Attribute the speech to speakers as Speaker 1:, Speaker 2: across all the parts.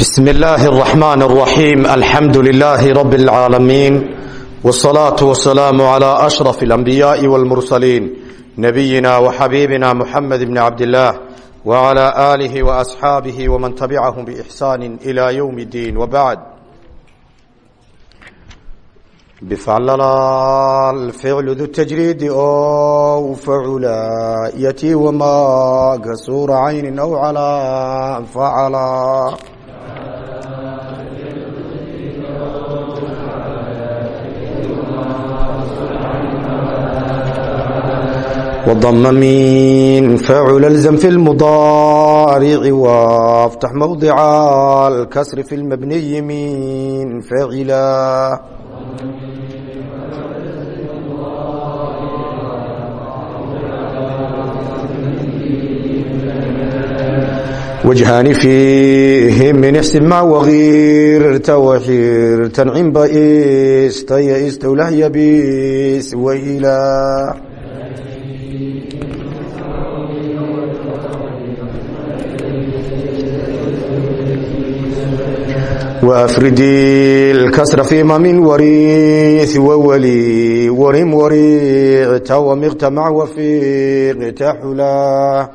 Speaker 1: بسم الله الرحمن الرحيم الحمد لله رب العالمين والصلاة والسلام على أشرف الأنبياء والمرسلين نبينا وحبيبنا محمد بن عبد الله وعلى آله وأصحابه ومن تبعهم بإحسان إلى يوم الدين وبعد بفعل الفعل ذو التجريد أو فعلا يتي وما كسور عين أو على فعلا وضم من فعل الزم في المضارع وافتح موضع الكسر في المبني من فعلا وجهان فيه من احسن مع وغير توحير تنعم بئست يئست وله يبيس وإله وأفردي الكسر فيما من وريث وولي ورم وريعت ومغت مع وفيق تحلا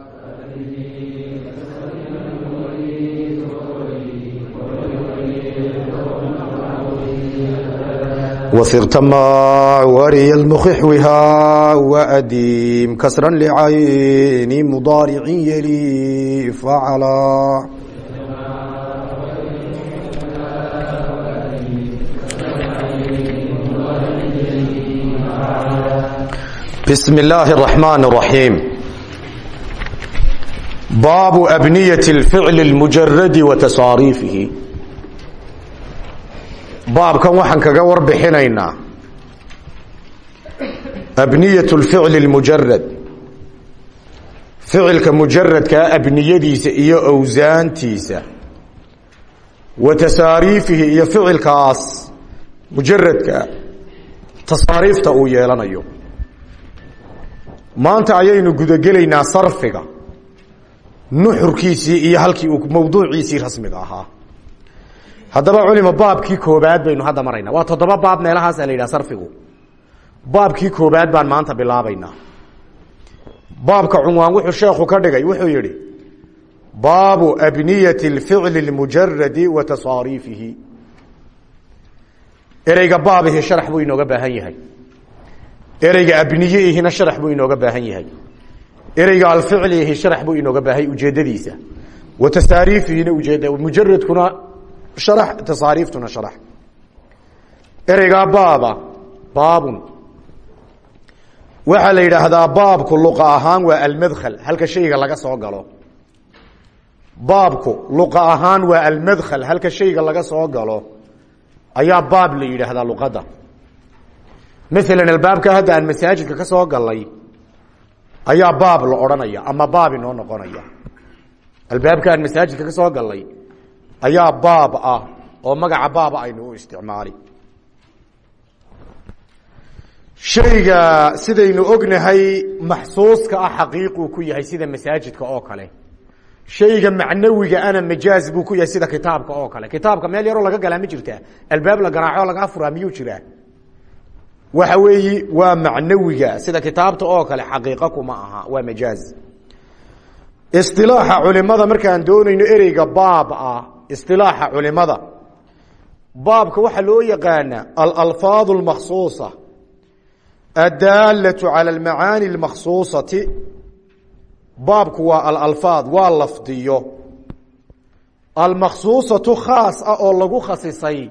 Speaker 1: وثغت مع وري المخحوها وأديم كسرا لعين مضارع يلي فعلا بسم الله الرحمن الرحيم باب أبنية الفعل المجرد وتصاريفه baabkan waxaan kaga warbixinaynaa abniyat lficli lmujarad ficilka mujaradkaa abniyadiisa iyo awsaantiisa wa tasaariifihi iyo ficilkaas mujaradka tasaariifta uu yeelanayo maanta ayaynu gudagelaynaa sarfiga. Nuxurkiisii iyo halkii uu mawduuciisii rasmiga ahaa. Haddaba culima baabkii koobaad baynu hadda maraynaa. Waa toddoba baab meelahaasa la sarfigu. Baabkii koobaad baan maanta bilaabaynaa. Baabka cunwaan wuxuu sheekhu ka dhigay wuxuu yidhi baabu abniyati اlficli اlmujaradi wa tasaariifihi ereyga baabihi sharax buu inooga baahan yahay ereyga abniyihina sharax buu inooga baahan yahay. Ereyga alficlihi sharax buu inooga baahay ujeedadiisa wa tasaariifihina ujeed mujaradkuna sharax tasaariiftuna sharax. Ereygaa baaba baabun. Waxaa la yidhaahdaa baabku luqa ahaan waa almadkhal halka shayga laga soo galo. Baabku luqa ahaan waa almadkhal halka shayga laga soo galo. Ayaa baab la yidhaahdaa luqadda maalan albaabka hadda aan masaajidka ka soo galay ayaa baab la odhanaya ama baab inoo noqonaya. Albaabka aan masaajidka ka soo galay ayaa baab ah oo magaca baaba aynu u isticmaali. Shayga sidaynu ognahay maxsuuska ah xaqiiquu ku yahay sida masaajidka oo kale. Shayga macnawiga ana majaaz buu ku yahay sida kitaabka oo kale. Kitaabka meel yaroo laga galaa ma jirtaa. Albaab la garaaco laga furaa miyuu jiraa waxa weeyi waa macnawiga sida kitaabta oo kale xaqiiqa kuma aha waa majaaz isilaaxa culimada markaan doonayno ereyga baab ah isilaaxa culimada baabka waxaa loo yaqaana alalfaad اlmaksuuصa addaalatu calى اlmacaani اlmaksuusati baabku waa alalfaad waa lafdiyo almaksuusatu khaas ah oo lagu khasisay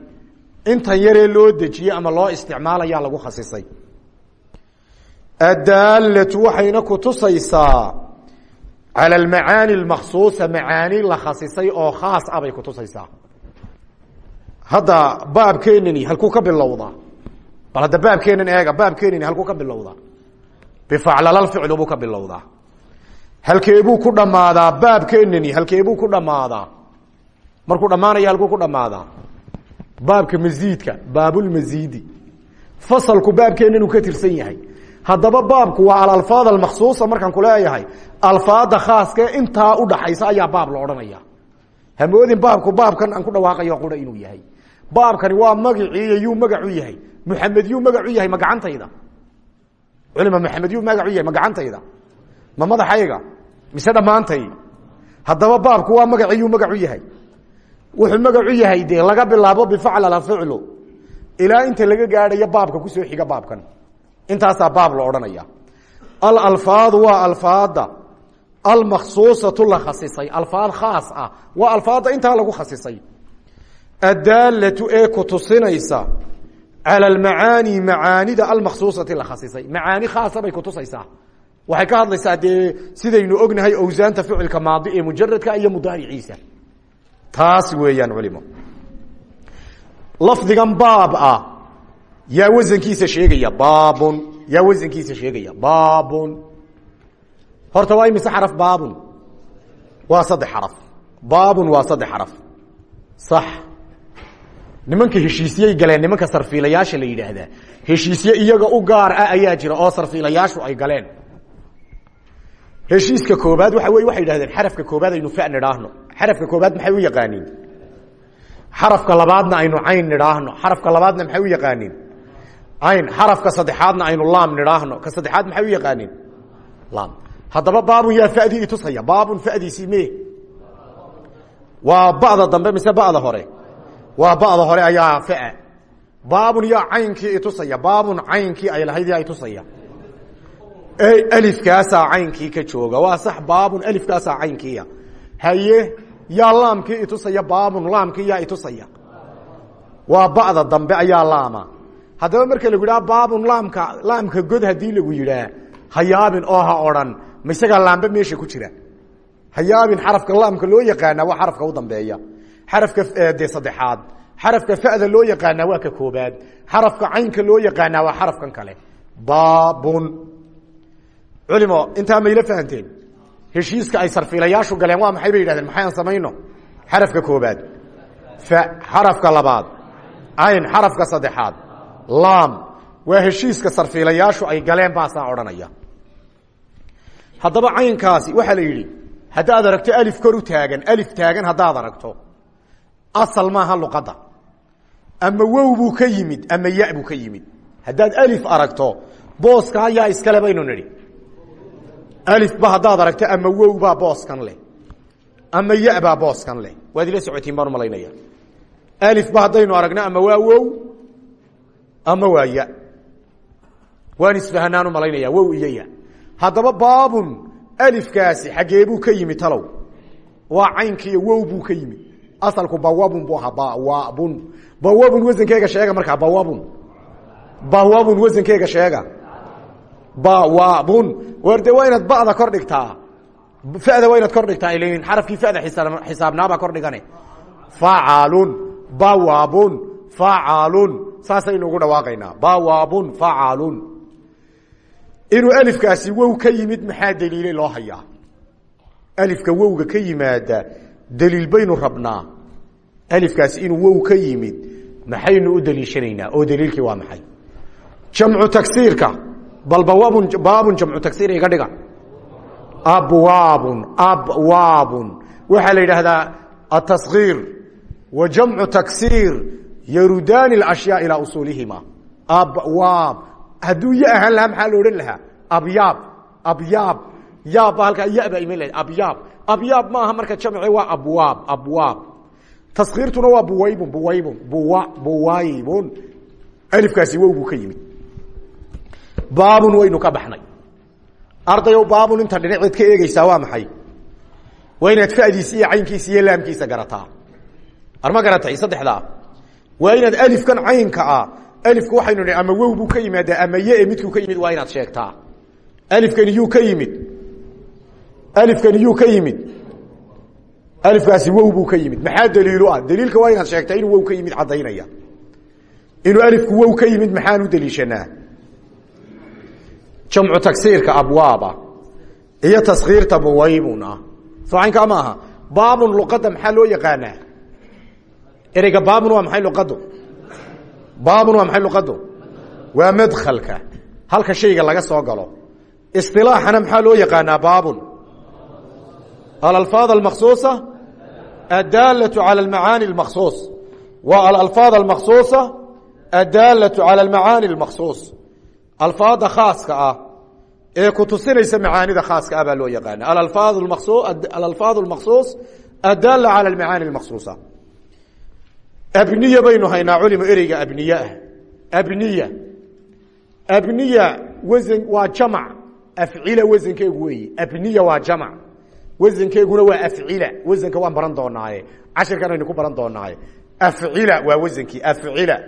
Speaker 1: intan yaree loo dejiyey ama loo isticmaalayaa lagu khasisay. Addaalatu waxayna kutusaysaa calى almacaani اlmaksuusa macaani la khasisay oo khaas ah bay kutusaysaa hadda baabkeenani halkuu ka bilowdaa bal hadda baabkeenan eega baabkeenani halkuu ka bilowdaa bifaclalalficlu buu ka bilowdaa halkeebuu ku dhammaadaa baabkeenani halkeebuu ku dhammaadaa markuu dhammaanaya halkuu ku dhammaadaa baabka masiidka baabulmasiidi fasalku baabkeenan uu ka tirsan yahay. Haddaba baabku waa alalfaad almaksuusa markaan kuleeyahay alfaada khaaskee intaa udhaxaysa ayaa baab la odhanaya. Hamoodin baabku baabkan aan ku dhawaaqayo qura inuu yahay. Baabkani waa magiciiyo yuu magacu yahay. Muxamed yuu magacu yahay ma gacantayda culima maxamed yuu magacu yahay ma ma madaxayga? Mise dhammaantay haddaba baabku waa magaci yuu magacu yahay wuxuu magacu yahay dee laga bilaabo bifaclala ficlu. Ilaa inta laga gaadhayo baabka ku soo xiga baabkan. Intaasaa baab la odhanaya. Alalfaadu waa alfaada almaksuusatu la khasisay. Alfaad khaas ah. Alfaada intaa lagu khasisay. Addaalatu ee ku tusinaysa cala almacaani macaanida almaksuusati la khasisay. Macaani khaasa bay kutusaysaa waxay ka hadlaysaa sidaynu ognahay owsaanta ficilka maadi ee mujaradka iyo mudaariciisa taas weeyaan culimo. Lafdigan baab ah yaa wasankiisa sheegaya baabun yaa wasankiisa sheegaya baabun. Horta waa imise xaraf baabun? Waa saddex xaraf. Baabun waa saddex xaraf. Sax. Nimanka heshiisyey galeen nimanka sarfiilayaasha la yidhaahdaa heshiisye iyaga u gaar ah ayaa jira oo sarfiilayaashu ay galeen heshiiska koobaad waxa wey waxay yidhahdeen xarafka koobaad aynu fa nidhaahno. Xarafka koobaad maxay u yaqaaniin? Xarafka labaadna aynu cayn nidhaahno. Xarafka labaadna maxay u yaqaaniin? Cayn. Xarafka saddexaadna aynu laam nidhaahno. Ka saddexaad maxay u yaqaaniin? Laam. Haddaba baabun yaa fadii itusaya baabun fadiisii me waa ba'da dambe mise ba'da hore? Waa ba'da hore ayaa fa baabun yaa caynkii itusaya baabun caynkii ay lahayd yaa itusaya alifkaasaa caynkii ka jooga. Waa sax baabun alifkaasaa caynkiiya. Haye yaa laamkii itusaya baabun laamkii yaa itusaya. Waa ba'da dambe ayaa laama. Haddaba marka lagu yidhaha baabun laamka laamka god haddii lagu yidhaah hayaabin oo ha odhan ma isagaa meesha ku jira. Hayaabin xarafka laamka loo yaqaanaa waa xarafka u dambeeya. Xarafka de saddexaad. Xarafka fa'da loo yaqaanaa waa ka koobaad. Xarafka caynka loo yaqaanaa waa xarafkan kale. Baabun culimo intaa mayla fahanteen? Heshiiska ay sarfiilayaashu galeen waa maxay bay yidhahdeen? Maxayaan samayno xarafka koobaad. Fa xarafka labaad. Cayn xarafka saddexaad. Laam. Waa heshiiska sarfiilayaashu ay galeen baasaa odhanaya. Haddaba caynkaasi waxaa la yidhi haddaad aragto alif kor taagan alif taagan haddaad aragto asal maaha luqadda. Ama wow buu ka yimid ama ya buu ka yimid. Haddaad alif aragto booskaa yaa iskale baynu nidhi alifba haddaad aragto ama wow baa booskan leh ama ya baa booskan leh waad ila socotiin baan u malaynaya alifba haddaynu aragno ama waa ama waa waan isfahanaan u malaynaya wow iyo ya haddaba baabun alifkaasi xaggee buu ka yimi talow waa caynkiiyo wow buu ka yimi asalku bawabun buu ahaa bawabun bawabun wasankeega sheega markaa bawabun bawabun wasankeega sheega bawabun. War de waa inaad ba'da kor dhigtaa. Fa'da waa inaad kor dhigtaa iln xarafkii fa'da xisaabnaabaa kor dhigane. Facalun bawabun. Facalun saasaynu ugu dhawaaqaynaa. Bawabun. Facalun inuu alifkaasi wow ka yimid maxaa daliilay loo hayaa? Alifka wowga ka yimaada daliil baynu rabnaa. Alifkaasi inuu wow ka yimid maxaynu u daliishanaynaa? Oo daliilkii waa maxay? Jamcu tagsiirka bal baabun jamcu tagsiir iga dhiga. Abwaabun abwaabun. Waxaa la yidhaahdaa ataskhiir wa jamcu taksiir yarudaani اlashyaa ilaa usuulihima. Abwaab. Hadduu ya ahaan lahaa maxaa odhan lahaa? Abyaab. Abyaab. Yaab ba halkaa ya baa abyaab. Abyaab ma aha marka jamci waa abwaab abwaab. Taskiirtuna waa buwaybun buwaybun. Buwa buwaybun. Alifkaasi wow buu ka yimid baabun waynu ka baxnay. Ardayow baabun inta dhinaceed ka eegeysaa waa maxay? Waa inaad iyo caynkiisa iyo laamkiisa garataa. Arma garatay saddexdaa waa inaad alifkan caynka ah alifku waxaynu nihi ama wow ka yimaadaa ama ye midkuu ka yimid waa inaad sheegtaa. Alifkani yuu ka yimid. Alifkani yuu ka yimid. Alifkaasi wow buu ka yimid. Maxaa daliilu ah? Daliilka waa inaad sheegtaa inuu wow ka yimid caddaynaya. Inuu alifku wow ka yimid maxaan u daliishanaa jamcu tagsiirka abwaaba. Iyo taskiirta buwaybun ah socaynkaa ma aha baabun luqadda maxaa loo yaqaanaa? Ereyga baabun waa maxay luqaddu? Baabun waa maxay luqaddu? Waa madkhalka. Halka shayga laga soo galo. Isilaaxana maxaa loo yaqaanaa baabun? Alalfaad almaksuusa addaalatu cala almacaani اlmaksuus waa alalfaad almaksuusa addaalatu cala almacaani اlmaksuus alfaada khaaska ah ee ku tusinaysa macaanida khaaska ah baa loo yaqaana alalfaad اlmaksuus addaala cala almacaani اlmaksuusa abniya baynu haynaa culimo ereyga abniye ah. Abniya. Abniya wasan waa jamac. Afcila wasankeegu weeye abniya waa jamac. Wasankeeguna waa afcila. Wasanka waan baran doonaaye cashirkan aynu ku baran doonaaye afcila waa wasankii afcila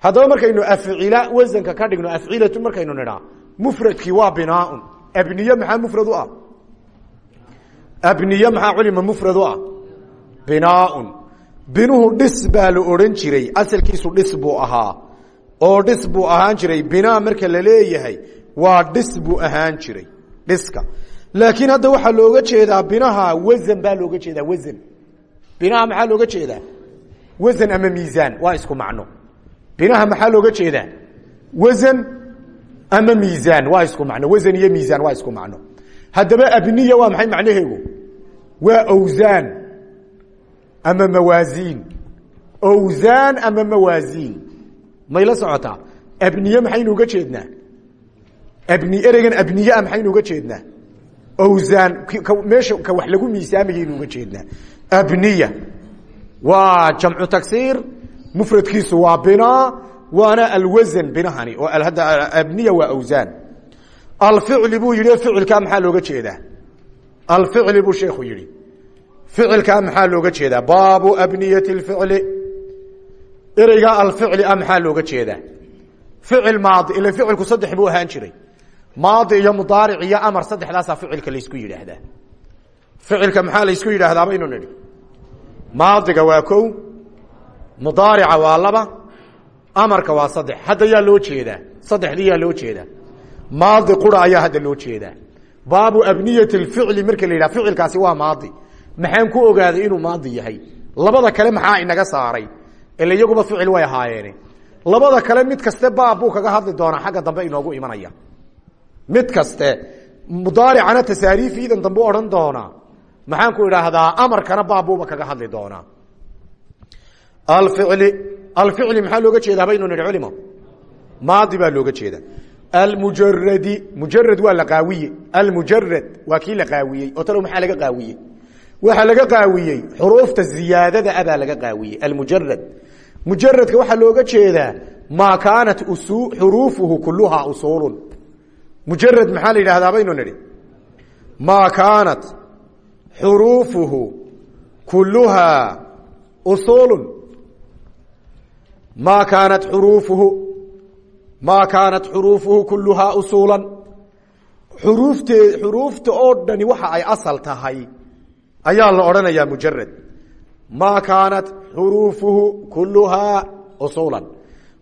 Speaker 1: haddaba markaynu afcila wasanka ka dhigno afcilatu markaynu nidhaa mufradkii waa binaaun. Abniye maxaa mufrad ah? Abniye maxaa culima mufrad ah? Binaaun. Binuhu dhis baa jiray asalkiisu dhis buu oo dhis ahaan jiray binaa marka la leeyahay waa dhis ahaan jiray dhiska. Laakiin hadda waxaa looga jeedaa binaha wasan baa looga jeedaa wasan binaha maxaa looga jeedaa? Wasan ama miisaan waa isku macno binaha maxaa looga jeedaa? Wasan ama miisaan waa isku macno. Wasan iyo miisaan waa isku macno. Haddaba abniya waa maxay macnaheegu? Waa awsaan ama mawaasiin awsaan ama mawaasiin may la socotaa abniye maxaynu uga jeednaa? Abni ereygan abniyaa maxaynu uga jeednaa? Awsaan meesha ka wax lagu miisaamayaynu uga jeednaa. Abniya. Waa jamcu tagsiir mufradkiisu waa binaa waana alwasan binahani oo abniya waa awsaan alficli buu yihi ficilkaa maxaa looga jeedaa? Alficli buu sheekhu yihi ficilkaa maxaa looga jeedaa? Baabu abniyati اficli ereygaa alficli ah maxaa looga jeedaa? Ficil maadi ila ficilku saddex buu ahaan jiray. Maadi iyo mudaaric iyo amar saddexdaasaa ficilka laysku yidhaahdaa. Ficilka maxaa laysku yidhaahdaa? Baynu nidhi. Maadiga waa kow mudaarica waa laba amarka waa saddex. Hadda yaa loo jeedaa. Saddexdii yaa loo jeedaa. Maadi qura ayaa hadda loo jeedaa. Baabu abniyati اficli marka la yidhaha waa maadi. Maxaan ku ogaaday inuu maadi yahay? Labada kale maxaa inaga saaray? Ila iyaguba way ahaayeene labada kale mid kaste baab kaga hadli doonaa. Xagga dambe inoogu imanaya. Mid kaste mudaaricana tasaariifiidan dambe u odhan doonaa. Maxaan ku idhaahdaa amarkana baabbuuba kaga hadli doonaa alficli maxaa looga jeedaa baynu nihi culimo? Maadi baa looga jeeda almujaradi mujarad waa la qaawiye almujarad waa kii la qaawiyey oo talow maxaa laga qaawiyey? Waxaa laga qaawiyey xuruufta ziyaadada abaa laga qaawiyey almujarad mujaradka waxaa looga jeedaa maa kaanat xuruufuhu kuluhaa usuulun. Mujarad maxaa la yidhahdaa baynu nidhi? Maa kaanat xuruufuhu kuluhaa usuulun maa kaanat xuruufuhu maa kaanat xuruufuhu kuluhaa usuulan xuruuftee xuruufta oo dhani waxa ay asal tahay ayaa la odhanayaa mujarad maa kaanat xuruufuhu kuluhaa usuulan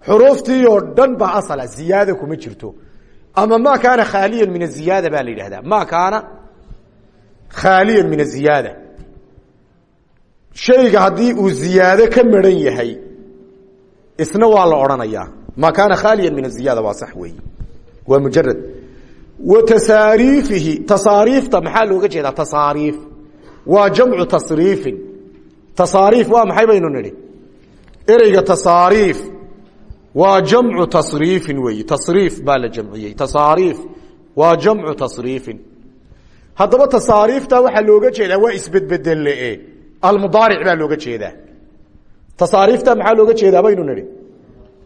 Speaker 1: xuruuftii oo dhan baa asala ziyaada kuma jirto ama ma kaana khaaliyan min aziyaada baa la yidhahdaa ma kaana khaaliyan min aziyaada shayga haddii uu ziyaado ka maran yahay isna waa la odhanayaa ma kaana khaaliyan min aziyaada waa sax weeye. Waa mujarad wa tasaariifihi tasaariifta maxaa looga jeedaa? Tasaariif. Waa jamcu tasriifin. Tasaariif waa maxay baynu nidhi? Ereyga tasaariif. Waa jamcu tasriifin weeyi tasriif baa la jamciyey. Tasaariif. Waa jamcu tasriifin. Haddaba tasaariifta waxaa looga jeedaa waa isbedbedelle almudaaric baa looga jeedaa tasaariifta maxaa looga jeedaa baynu nidhi?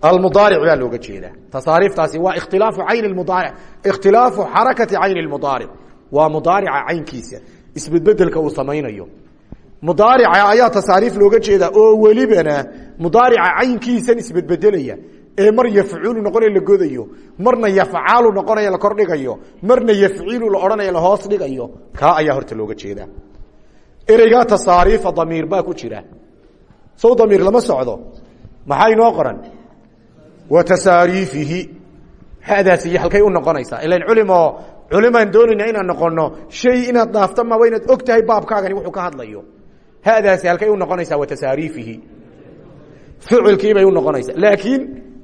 Speaker 1: Almudaaric baa looga jeedaa. Tasaariiftaasi waa ikhtilaafu cayn mudaaric ikhtilaafu xarakati cayni mudaaric waa mudaarica caynkiisa isbedbedelka uu samaynayo. Mudaarica ayaa tasaariif looga jeedaa oo welibana mudaarica caynkiisan isbedbedelaya. Ee mar yafcuulu noqonaya la godayo marna yafcaalu noqonaya la kordhigayo marna yafciilu la odhanaya la hoos dhigayo kaa ayaa horta looga jeedaa. Ereygaa tasaariifa damiir baa ku jira sow damiir lama socdo. Maxaa inoo qoran? Wa tasaariifihi. Hadaasi halkay u noqonaysaa ilan culimo culimaan doonayna inaan noqono shay inaad dhaafta maba inaad og tahay baabkaagani wuxuu ka hadlayo. Hadaasi halkay u noqonaysaa wa tasaariifihi. Ficilkiibay u noqonaysaa laakiin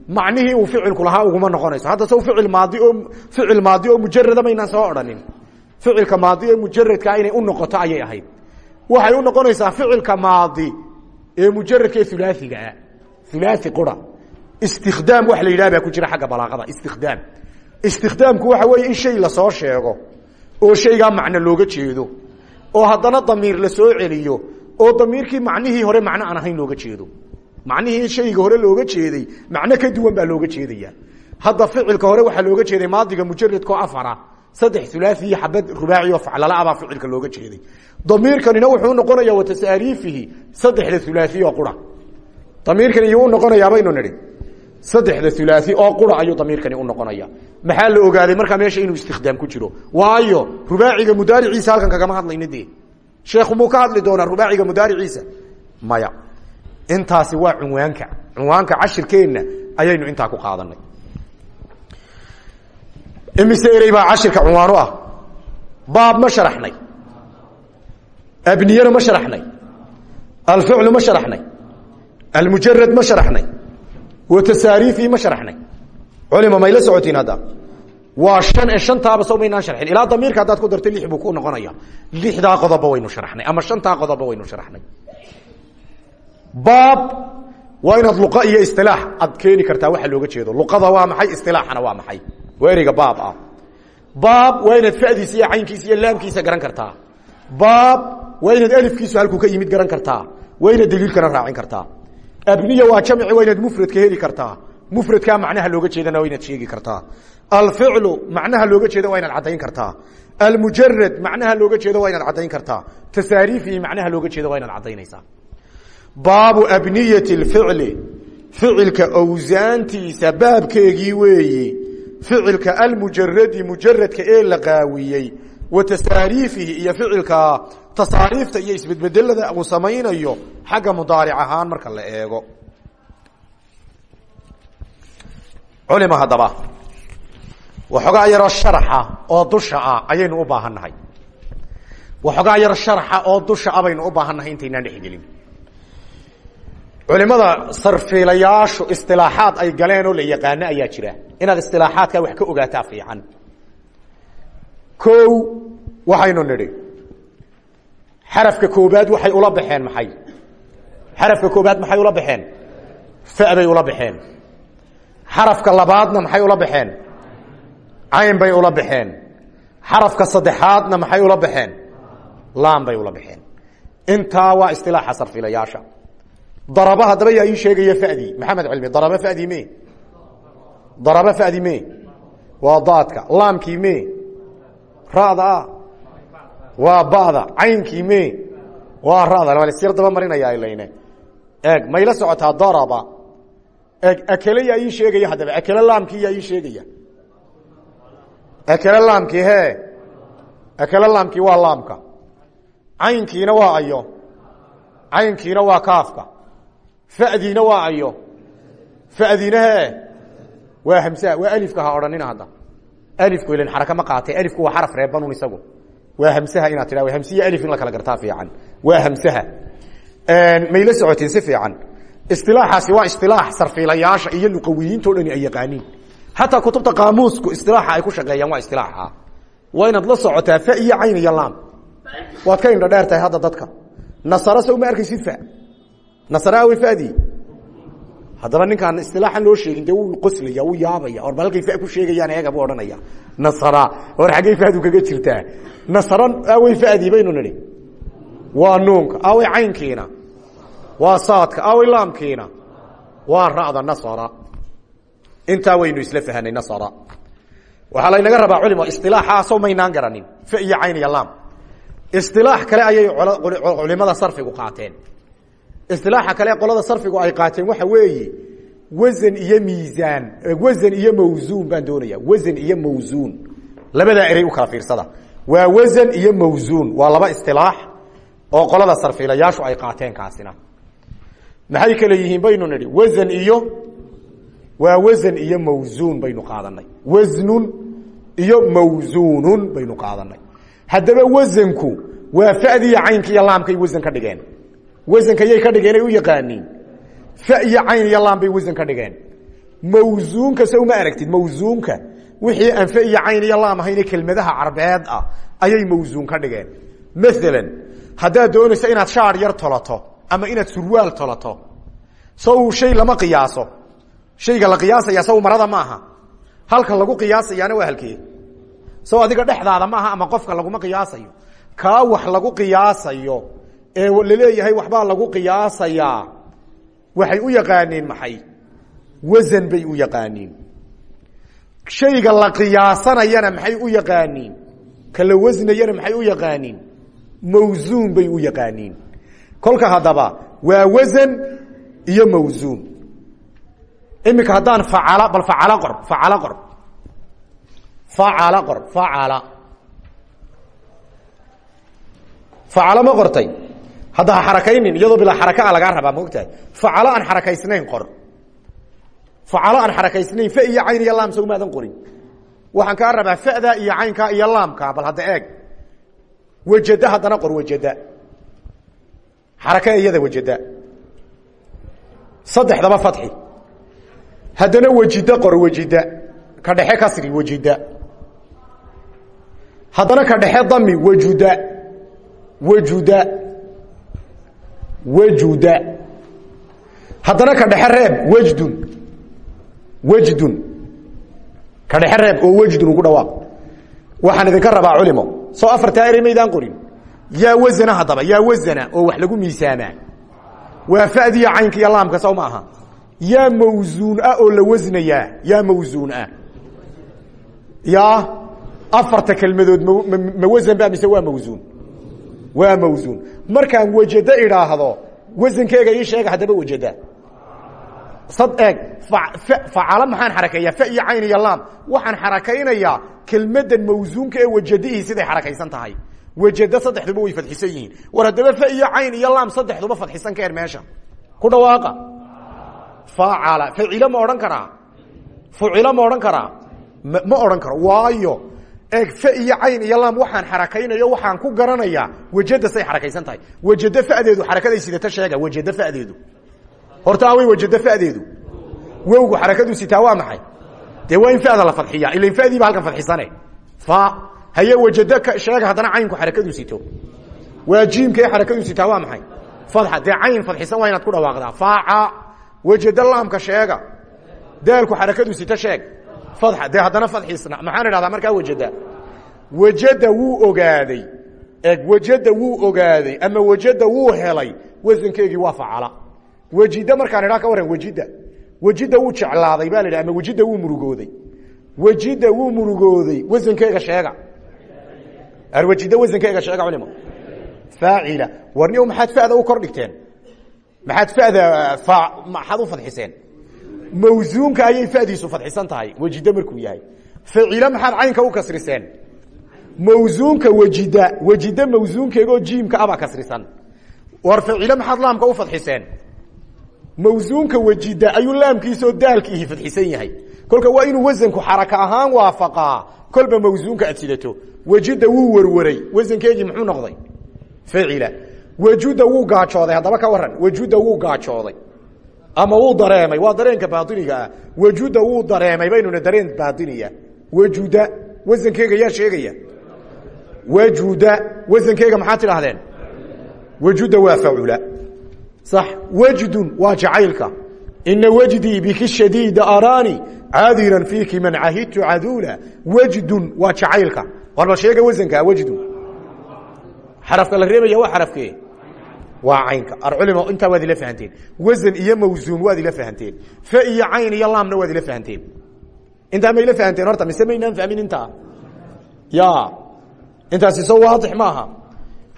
Speaker 1: macnihii uu ficilku lahaa uguma noqonayso. Hadda saw ficil maadi oo ficil maadi oo mujarada maynaan soo odhanin. Ficilka maadi ee mujaradkaa inay u noqoto ayay ahayd. Waxay u noqonaysaa ficilka maadi ee mujaradkae ulaaigaa ulaai qura. Istikdaam wax la yidhaha baa ku jira xagga balaaqada istikdaam istikdaamku waxa weeye in shay la soo sheego oo shaygaa macno looga jeedo oo haddana damiir la soo celiyo oo damiirkii macnihii hore macno aan ahayn looga jeedo. Macnihii shayga hore looga jeeday macno ka duwan baa looga jeedaya hadda ficilka hore waxaa looga jeeday maadiga mujaradkoo afara saddex ulaai iyo xabad rubaaci oo faclalabaa ficilka looga jeeday. Damiirkanina wuxuu noqonaya watasaariifihi saddexda ulaai oo qura. Damiirkani iyuu unoqonayaa baynu nihi saddexda ulaai oo qura ayuu damiirkani unoqonaya maxaa la ogaaday markaa meesha inuu istikdaam ku jiro? Waayo rubaaciga mudaariciisa halkan kagama hadlayno dee. Sheekhu muu ka hadli doonaa rubaaciga mudaariciisa. Maya intaasi waa cunwaanka. Cunwaanka cashirkeenna ayaynu intaa ku qaadanay imise erey baa cashirka cunwaanu ah. Baab ma sharaxnay. Abniyana ma sharaxnay. Alficlu ma sharaxnay. Almujarad ma sharaxnay. Watasaariifii ma sharaxnay. Culima mayla socotiin hadda. Waa shan ee shantaaba sow maynaan sharxin. Ilaa damiirka haddaad ku dartay lix buu ku noqonaya. Lixdaa qodoba waynu sharaxnay. Ama shantaa qodoba waynu sharaxnay. Baab waa inaad luqa iyo istilaax aad keeni kartaa waxa looga jeedo. Luqada waa maxay istilaaxana waa maxay waa ereyga baab ah. Baab waa inaad fadiisa iyo caynkiisa iyo laamkiisa garan kartaa. Baab waa inaad alifkiisu halkuu ka yimid garan kartaa. Waa inaad daliilkana raacin kartaa. Abniya waa jamci waa inaad mufradka heli kartaa. Mufradkaa macnaha looga jeedana waa inaad sheegi kartaa. Alficlu macnaha looga jeeda waa inaad caddayn kartaa. Almujarad macnaha looga jeedo waa inaad caddayn kartaa. Tasaariifihi macnaha looga jeedo waa inaad caddaynaysaa. Baabu abniyati lficli ficilka awsaantiisa baabkeegii weeyi ficilka almujaradi mujaradka ee la qaawiyey wa tasaariifihi iyo ficilka tasaariifta iyo isbedbedelada uu samaynayo xagga mudaaric ahaan marka la eego. Culima haddaba waxoogaa yaroo sharaxa oo dusha ah ayaynu u baahannahay. Waxoogaa yaro sharaxa oo dusha ah u baahannahay intaynaan dhexgelin culimada sarfiilayaashu istilaaxaad ay galeen oo la yaqaano ayaa jira. Inaad istilaaxaadkaa wax ka ogaataa fiican. O waxaynu nidhi. Xarafka koobaad waxay ula baxeen maxay? Xarafka koobaad maxay ula baxeen? Fa bay ula baxeen. Xarafka labaadna maxay ula baxeen? Cayn bay ula baxeen. Xarafka saddexaadna maxay ula baxeen? Laan bay ula baxeen. Intaa waa istilaaxa sarfiilayaasha daraba haddaba yaa ii sheegaya fadii maxamed cilmi daraba fadi me. Daraba fadi me. Waa daadka laamkii me. Rada waa bada caynkii me. Waa rada lasyar daba marinaya layne. Eeg mayla socotaa daraba. Eeg akele yaa ii sheegaya haddaba. Akele laamkii yaa ii sheegaya. Akele laamkii he. Akele laamkii waa laamka. Caynkiina waa ayo. Caynkiina waa kaafka fadiina waa ayo fadiina he waa hamsa waa alifka ha odhanina hadda. Alifku ilan xaraka ma qaatay alifku waa xaraf reebanun isagu. Waa hamsaha inaad tidha hamsiya alif in la kala gartaa fiican. Waa hamsaha mayla socotiin si fiican. Istilaaxaasi waa istilaax sarfiilayaasha iyo luqawiyiinto dhani ay yaqaaniin. Xataa kutubta qaamuusku istilaaxa ay ku shaqeeyaan waa istilaaxa. Waa inaad la socotaa fa iyo cayn iyo laam. Waad ka indho dheer tahay hadda dadka. Nasara se uma arkaysid fa nasara awey fadii haddaba ninkaan istilaaxan loo sheegin dee wuu qoslaya wuu yaabaya or balkay fa ku sheegayaan eega buu odhanaya nasara. Or xaggey fadu kaga jirtaa. Nasara awey fadii baynu nidhi. Waa nuunka. Awey caynkiina. Waa saadka. Awey laamkiina. Waa ra'da nasara. Intaa waynu isla fahanay nasara. Waxaa laynaga rabaa culimo istilaaxaasoo maynaan garanin. Fa iyo cayn iyo laam. Istilaax kale ayay culimada sarfigu qaateen istilaaxa kale qolada sarfigu ay qaateen waxa weeye wasan iyo miisaan wasan iyo mawsuun baan doonaya wasan iyo mawsuun labadaa erey u kala fiirsada. Waa wasan iyo mawsuun waa laba istilaax oo qolada sarfiilayaashu ay qaateen kaasina. Maxay kale yihiin baynu nidhi? Wasan iyo waa wasan iyo mawsuun baynu qaadanay wasnun iyo mawsuunun baynu qaadanay haddaba wasanku waa fadiyo caynka laamkay wasan dhigeen wasanka yay ka dhigeen ay u yaqaaniin. Fa iyo cayn iyo laam bay wasan ka dhigeen. Mawsuunka se uma aragtid mawsuunka wixii aan fa iyo cayn iyo laam kelmadaha carbeed ah ayay mawsuun ka dhigeen. Maalan haddaad doonayso inaad shaar yar tolato ama inaad surwaal tolato saw shay lama qiyaaso. Shayga la qiyaasaya saw marada maaha. Halka lagu qiyaasayaana waa halkee. Saw adiga dhexdaada maaha ama qofka laguma qiyaasayo. Kaa wax lagu qiyaasayo ee la leeyahay waxbaa lagu qiyaasayaa waxay u yaqaaniin maxay? Wasan bay u yaqaaniin. Shayga la qiyaasanayana maxay u yaqaaniin? Kala wasnayana maxay u yaqaaniin? Mawsuun bay u yaqaaniin. Kolka haddaba waa wasan iyo mawsuun iminka haddaan facala bal facala qor facala qor. Facala qor facala. Facala ma qortay hadda ha xarakaynin iyadoo bilaa xarakaa lagaa rabaa ma ogtahay? Facalo aan xarakaysnayn qor. Facalo aan xarakaysnayn fa iyo cayn iyo laam sow maadan qorin. Waxaan kaa rabaa fadaa iyo caynkaa iyo laamkaa bal hadda eeg. Wajada haddana qor wajada. Xaraka iyada wajada. Saddexdaba fadxi haddana wajida qor wajida. Ka dhexe kasri wajida. Haddana ka dhexe dami wajuda wajuda wajuda haddana ka dhexe reeb wajdun. Wajdun. Ka dhexe reeb oo wajdun ugu dhawaaq. Waxaan idinka rabaa culimo soo afartaa ere maydaan qorin. Yaa wasana haddaba yaa wasana oo wax lagu miisaamaa. Waa fadiya caynka iyo laamka sow ma aha. Yaa mawsuun ah oo la wasnayaa yaa mawsuun ah. Yaa afarta kelmadood ma ma wasan ba mise waa mawsuun waa mawsuun markaan wajado idhaahdo wasankeega ii sheega haddaba wajada. Sad eeg. Facalo maxaan xarakeeyaa fa iyo cayn iyo laam. Waxaan xarakaynayaa kelmadan mawsuunka ee wajadihii siday xarakaysan tahay. Wajado saddexduba way fadxisan yihiin. War haddaba fa iyo cayn iyo laam saddexduba fadxisan ka er meesha. Ku dhawaaqa. Facala facilo ma odhan karaa? Fucilo ma odhan karaa? Ma odhan karo. Waayo eeg fa iyo cayn iyo laam waxaan xarakaynayo waxaan ku garanayaa wajada say xarakaysan tahay. Wajado fadeedu xarakaday sidata sheega wajado fadeedu. Horta awey wajado fadeedu. Wowgu xarakadu sitaa waa maxay? Dee waa la fadxiya ilan fadii ba halkan fadxisane fa haye wajado sheega haddana caynku xarakadu sito waa jiimkae xarakadu sitaa waa maxay? Fadxa dee cayn fadxisan waa inaad ku dhawaaqdaa. Faaca wajado laamka sheega daalku xarakadu sito sheeg dee haddana fadxiisna. Maxaan idhahdaa? Markaa wajada wajada wuu ogaaday. Eeg wajada wuu ogaaday. Ama wajada wuu helay wasankeegii waa facala. Wejida markaan idhaa ka warran wejida wejida wuu jeclaaday baa la idhaha ama wejida wuu murugooday. Wejida wuu murugooday. Wasankeega sheega. Arwejida wasankeega sheega culimo faacila. Warniyow maxaad fada u kor dhigteen? Maxaad fada maxaad u fadxiseen mawsuunka ayay fadiisu fadxisan tahay. Wejida markuu yahay. Facilo maxaad caynka u kasriseen? Mawsuunka wejida. Wejida mawsuunkeegoo jiimka abaa kasrisan. War facilo maxaad laamka u fadxiseen? Mawsuunka wejida ayuu laamkiisoo daalkiihi fadxisan yahay. Kolka waa inuu wasanku xaraka ahaan waafaqaa. Kolba mawsuunka aad sidato. Wejida wuu warwaray. Wasankeegii muxuu noqday? Facila wejuda wuu gaajooday. Haddaba ka waran wejuda wuu gaajooday ama wuu dareemay. Waa dareenka bainiga ah. Wejuda wuu dareemay baynuna dareen bainiya wejuda wasankeega yaa sheegaya. Wejuda wasankeega maxaad tidhaahdeen? Wejuda waa facula sax. Wejdun waa jacaylka. Ina wejdii biki shadiida araani caadiran fiiki man cahidtu caduula. Wejdun waa jacaylka. War bal sheega wasankaa wejdun xarafka la reebaya waa waa caynka. Arculimo intaa waad ila fahanteen. Wasan iyo mawsuun waad ila fahanteen. Fa iyo cayn iyo laamna waad ila fahanteen. Intaa ma ila fahanteen horta mise maynaan fahmin intaa? Ya intaasi so waadix maaha.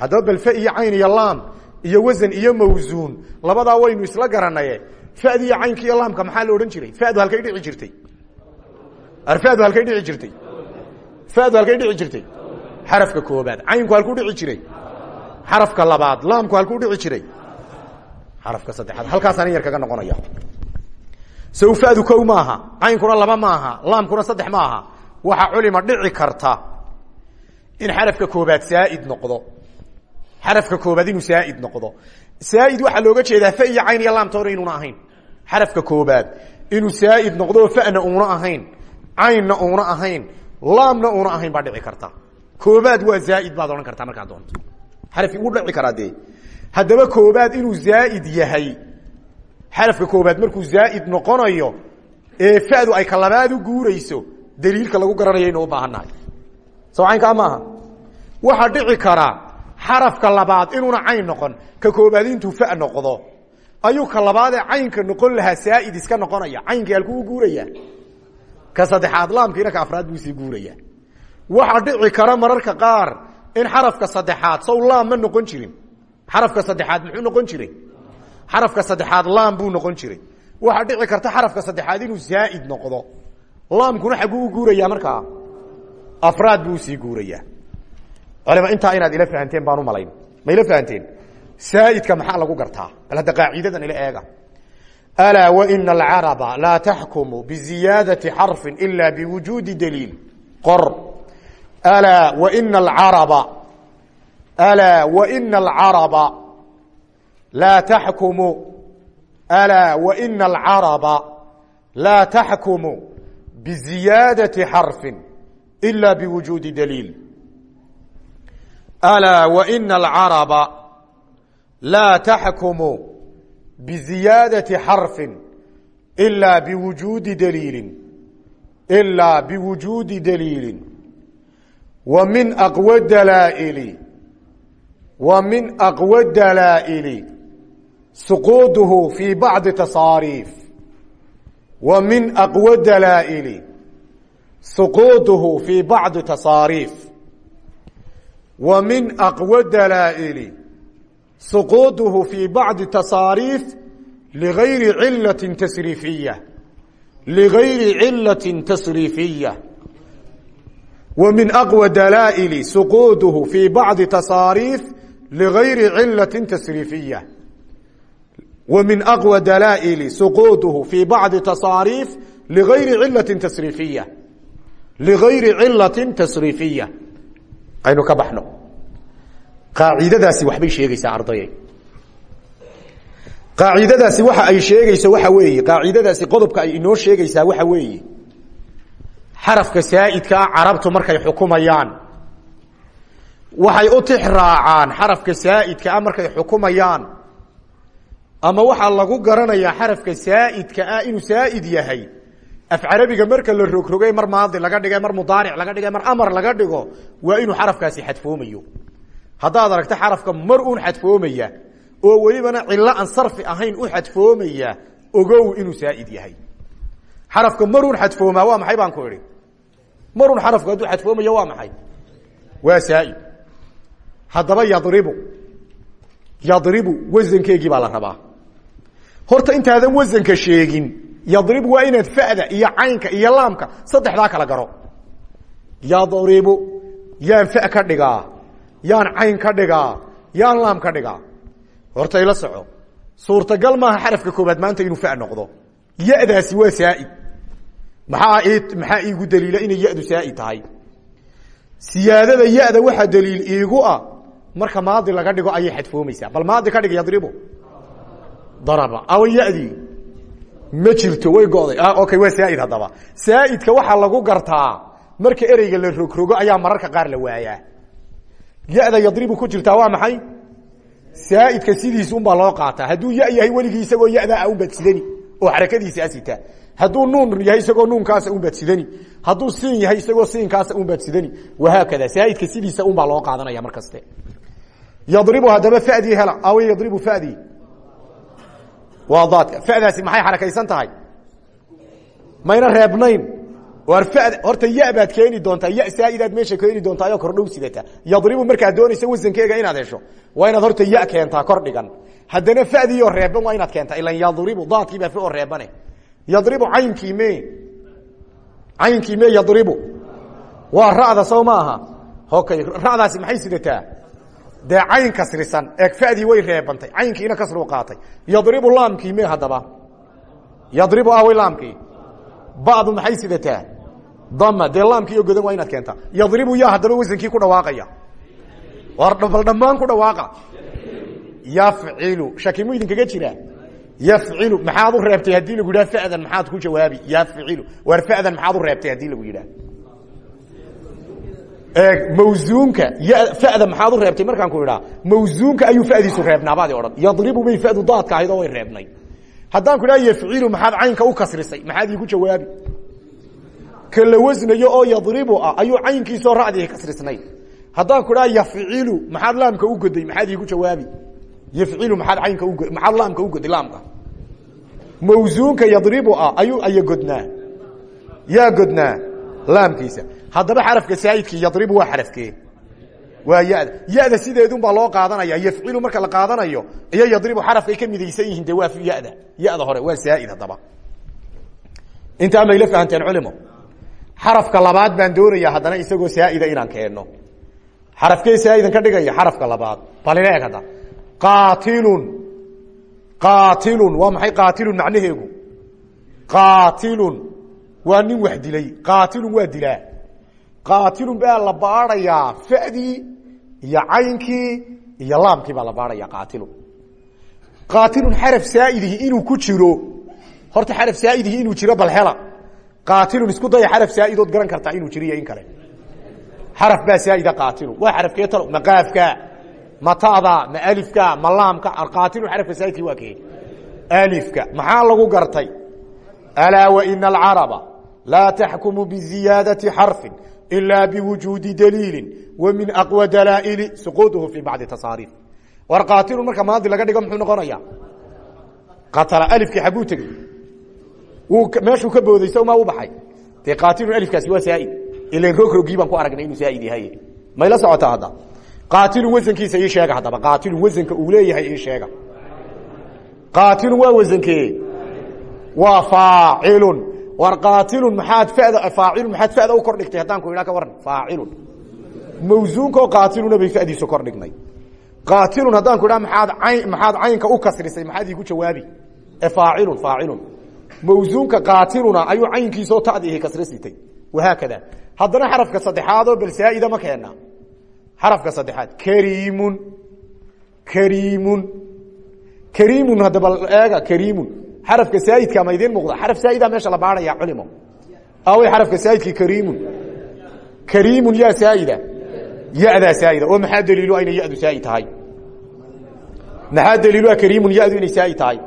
Speaker 1: Haddaba bal fa iyo cayn iyo laam iyo wasan iyo mawsuun labadaa waynu isla garanaye. Fadi iyo caynka iyo laamka maxaa la odhan jiray? Fadu halkay dhici jirtay. Arfadu halkay dhici jirtay. Fadu halkay dhici jirtay. Xarafka koobaad caynku halkuu dhici jiray xarafka labaad laamku halkuu dhici jiray. Xarafka saddexaad halkaasaan yar kaga noqonaya sawfadu kow maaha caynkuna laba maaha laamkuna saddex maaha. Waxaa culima dhici karta in xarafka koobaad saaid noqdo. Xarafka koobaad inuu saaid noqdo. Saaid waxaa looga jeedaa fa iyo cayn iyo laamtoona inuuna ahayn. Xarafka koobaad inuu saaid noqdo fana uuna ahayn caynna uuna ahayn laamna uuna ahayn baa dhici karta. Koobaad waa zaaid baad odhan kartaa markaa doonto xarafi wuu dhaci karaa dee haddaba koobaad inuu zaaid yahay xarafka koobaad markuu zaaid noqonayo ee fadu ay ka labaad u guurayso daliilka lagu garanayo aynu u baahannahay sawcaynkaa maaha? Waxaa dhici karaa xarafka labaad inuuna cayn noqon ka koobaad intuu fa noqdo ayuu ka labaadee caynka noqon lahaa saaid iska noqonaya caynkii halkuu guuraya. Ka saddexaad laamkiina ka afraad buu sii guuraya waxaa dhici kara mararka qaar in xarafka saddexaad sow laam ma noqon jirin. Xarafka saddexaad muxuu noqon jiray? Xarafka saddexaad laam buu noqon jiray. Waxaa dhici karta xarafka saddexaad inuu zaaid noqdo. Laamkuna xagguu u guuraya markaa. Afraad buu u sii guurayaa. Culima intaa inaad ila fahanteen baan u malayn. Ma ila fahanteen? Saaidka maxaa lagu gartaa? Bal hadda qaacidadan ila eega. Alaa waina alcaraba laa taxkumu biziyaadati xarfin ila biwujuudi daliil. Qor alaa waina alcaraba alaa waina alcaraba laa taxkumu alaa waina alcaraba laa taxkumu biziyaadati xarfin ila biwujuudi daliil alaa waina alcaraba laa taxkumu biziyaadati xarfin ilaa biwujuudi daliilin ilaa biwujuudi daliilin wa min aqwa dalaa'ili wa min aqwa dalaa'ili suquuduhu fii bacdi tasaariif wa min aqwa dalaa'ili suquuduhu fii bacdi tasaariif wa min aqwa dalaa'ili suquuduhu fii bacdi tasaariif ligayri cilati tasriifiya ligayri cilati tasriifiya min aqwa dalaa'ili suquuduhu fii bacdi tasaariif ligayri cilati tasriifiya min aqwa dalaa'ili suquuduhu fii bacdi tasaariif ligayri cilati tasriifiya ligayri cilati tasriifiya aynu ka baxno. Qaacidadaasi waxbay sheegaysaa ardayay. Qaacidadaasi waxa ay sheegayso waxa weeye. Qaacidadaasi qodobka ay inoo sheegaysaa waxa weeye xarafka saa'idka ah carabtu markay xukumayaan. Waxay u tix raacaan xarafka saa'idka ah markay xukumayaan. Ama waxaa lagu garanayaa xarafka saa'idka ah inuu saa'id yahay. Af carabiga marka la rogrogay mar maadi laga dhigay mar mudaaric laga dhigay mar amar laga dhigo waa inuu xarafkaasi xadfoomayo. Haddaad aragto xarafka mar uun xadfoomaya oo welibana cilo aan sarfi ahayn u xadfoomaya ogow inuu saaid yahay. Xarafka maruun xadfoomaa waa maxay baan ku idhi maruun xarafku hadduu xadfoomaya waa maxay? Waa saaid haddaba yadribu. Yadribu wasankeegii baa la rabaa. Horta intaadan wasanka sheegin yadribu waa inaad fa'da iyo caynka iyo laamka saddexdaa kala garo. Yadribu yaan fa ka dhigaa yaan cayn ka dhigaa yaan laam ka dhigaa. Horta ila soco. Suurtagal maaha xarafka koobaad maanta inuu fa noqdo. Yadaasi waa saaid maxaa iigu daliila inay yadu saaid tahay? Siyaadada yada waxaa daliil iigu ah marka maadi laga dhigo ayay xadfoomaysaa. Bal maadi ka dhig yadribu? Daraba. Awa yadii ma jirto way go'day. Okay waa saaid haddaba. Saaidka waxaa lagu gartaa marka ereyga la rogrogo ayaa mararka qaar la waayaa. Yada yadribu ku jirtaa waa maxay? Saaidka sidiis unbaa loo qaataa. Hadduu ya yahay weligii isagoo yadaa unbaad sidani oo xarakadiisa asita hadduu nuun yahay isagoo nuunkaasa unbaad sidani. Hadduu siin yahay isagoo siinkaasa unbaad sidani. Wahaakada saaidka sidiisa unbaa loo qaadanaya mar yadribu haddaba fadii hela. Aw yadribu fadii waa daadka. Maxay xarakaysan tahay? Mayna reebnayn. War fad horta ya baad keeni ya saaidaad meesha keeni doontaa ayoo kordhow sidata. Yadribu markaad doonaysa wasankeega inaad hesho. Waa inaad horta ya keentaa kor dhigan. Haddana fadiioo reeban waa inaad keentaa. Ilan yadribu daadkiibaa fi oo reebane yadribu caynkii me. Caynkii me yadribu. Waa ra'da sow ma aha okay ra'daasi maxay sidataa? Dee cayn kasrisan eeg fadii way reebantay. Caynkiina kasru qaatay. Yadribu laamkii me haddaba. Yadribu away laamkii. Badu maxay sidataa? Dama dee laamkii oo godan waa inaad keentaa. Yadribu ya haddaba wasankii ku dhawaaqaya. War bal dhammaan ku dhawaaqa. Yafcilu shaki mu idinkaga jira yafcilu maxaad u reebtay haddii lagu yidhaha fadan maxaad ku jawaabi yafcilu war fadan maxaad u reebtay haddii lagu yidhaha eeg mawsuunka fada maxaad u reebtay markaan ku idhaa mawsuunka ayuu fadiisu reebnaabaadi odhan yadribu bay fadu daadka ahayd oo way reebnay haddaan ku idhaha yafcilu maxaad caynka u kasrisay maxaad iigu jawaabi ka la wasnayo oo yadribu ah ayuu caynkiisoo racdiga kasrisnay haddaan ku idhaha yafcilu yafcilu maxaad caynka u maxaad laamka u goday laamka mawsuunka yadribu ah ayuu aya godnaa yaa godnaa laamkiisa haddaba xarafka saa'idkii yadribu waa xarafkee waa yada yada sideedun baa loo qaadanaya yafcilu marka la qaadanayo iyo yadribu xarafkay ka midaysan yihiin de waa yada yada hore waa saa'id haddaba intaa mayla fahanteen culimo xarafka labaad baan doonayaa haddana isagoo saa'ida inaan keenno xarafkee saa'idan ka dhigaya qaatilun. Qaatilun. Waa maxay qaatilun macnaheegu? Qaatilun. Waa nin wax dilay. Qaatilun waa dilaa qaatilun baa la baadhayaa fadii iyo caynkii iyo laamkii baa la baadhaya qaatilun. Qaatilun xaraf saaidihi inuu ku jiro. Horta xaraf saaidihi inuu jiro bal hela. Qaatilun isku daya xaraf saaidood garan kartaa inuu jiriyo in kale. Xaraf baa saaida qaatilun. Waa xarafkee talo ma tada ma alifka ma laamka qaatilun xarafka saaidkii waa alifka maxaa lagu gartay? Alaa waina alcaraba laa taxkumu biziyaadati xarfin ilaa biwujuudi daliili wa min aqwa dalaa'ili suquuduhu fii bacdi tasaariif. War qaatilun marka maadi laga dhigo muxuu noqonaya qatala alifkii xagguu tegey meeshuu ka booday sawmaa u baxay? Dee qaatilun alifkaasi waa saa'id. Ilan rogrogii baan ku aragnay inuu saa'id yahay. Mayla socotaa hadda qaatilun wasankiisa ii sheega haddaba. Qaatilun wasanka uu leeyahay ii sheega. Qaatilun waa wasankee waa faacilun. War qaatilun maxaad fada faacilun maxaad fada u kor dhigtay haddaan ku idhaa ka waran faacilun. Mawsuunkoo qaatiluna bay fadiisu kor dhignay. Qaatilun haddaan ku idhaa maaad ayn maxaad caynka u kasrisay maxaad iigu jawaabi. E faacilun faacilun. Qaatiluna ayuu caynkiisoo tadihi kasrisitay wahaakada haddana xarafka saddexaadoo bal saa'ida ma keena xarafka saddexaad. Kariimun. Kariimun. Kariimun hadda bal eega kariimun. Xarafka saa'idka ma idiin muuqda xaraf saa'ida meesha la baaraya culimo. Away xarafka saa'idkii kariimun. Kariimun yaa saa'ida. Yadaa saa'ida. Oo maxaa daliilo inay yadu saa'id tahay? Maxaa daliilo kariimun yadu inay saa'id tahay?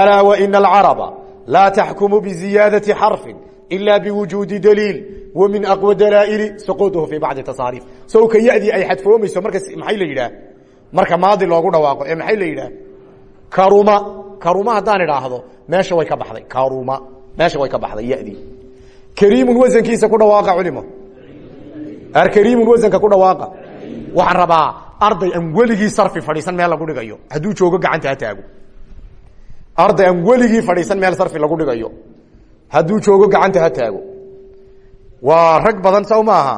Speaker 1: Alaa waina alcaraba laa taxkumu biziyaadati xarfin biwujuudi daliil wa min aqwa dalaa'ili suquuduhu fii bacdi tasaariif sawka yadii ay xadfoomayso marka maxay la yidhaah marka maadi loogu dhawaaqo ee maxay la yidhaah karuma karuma haddaan idhaahdo meesha way ka baxday karuma meesha way ka baxday yadii kariimun wasankiisa ku dhawaaqa culimo arkariimun wasanka ku dhawaaqa waxaan rabaa arday aan weligii sarfi fadhiisan meel lagu dhigayo hadduu joogo gacanta ha taago arday aan weligii fadhiisan meel sarfi lagu dhigayo hadduu joogo gacanta ha taago. Waa rag badan saw maaha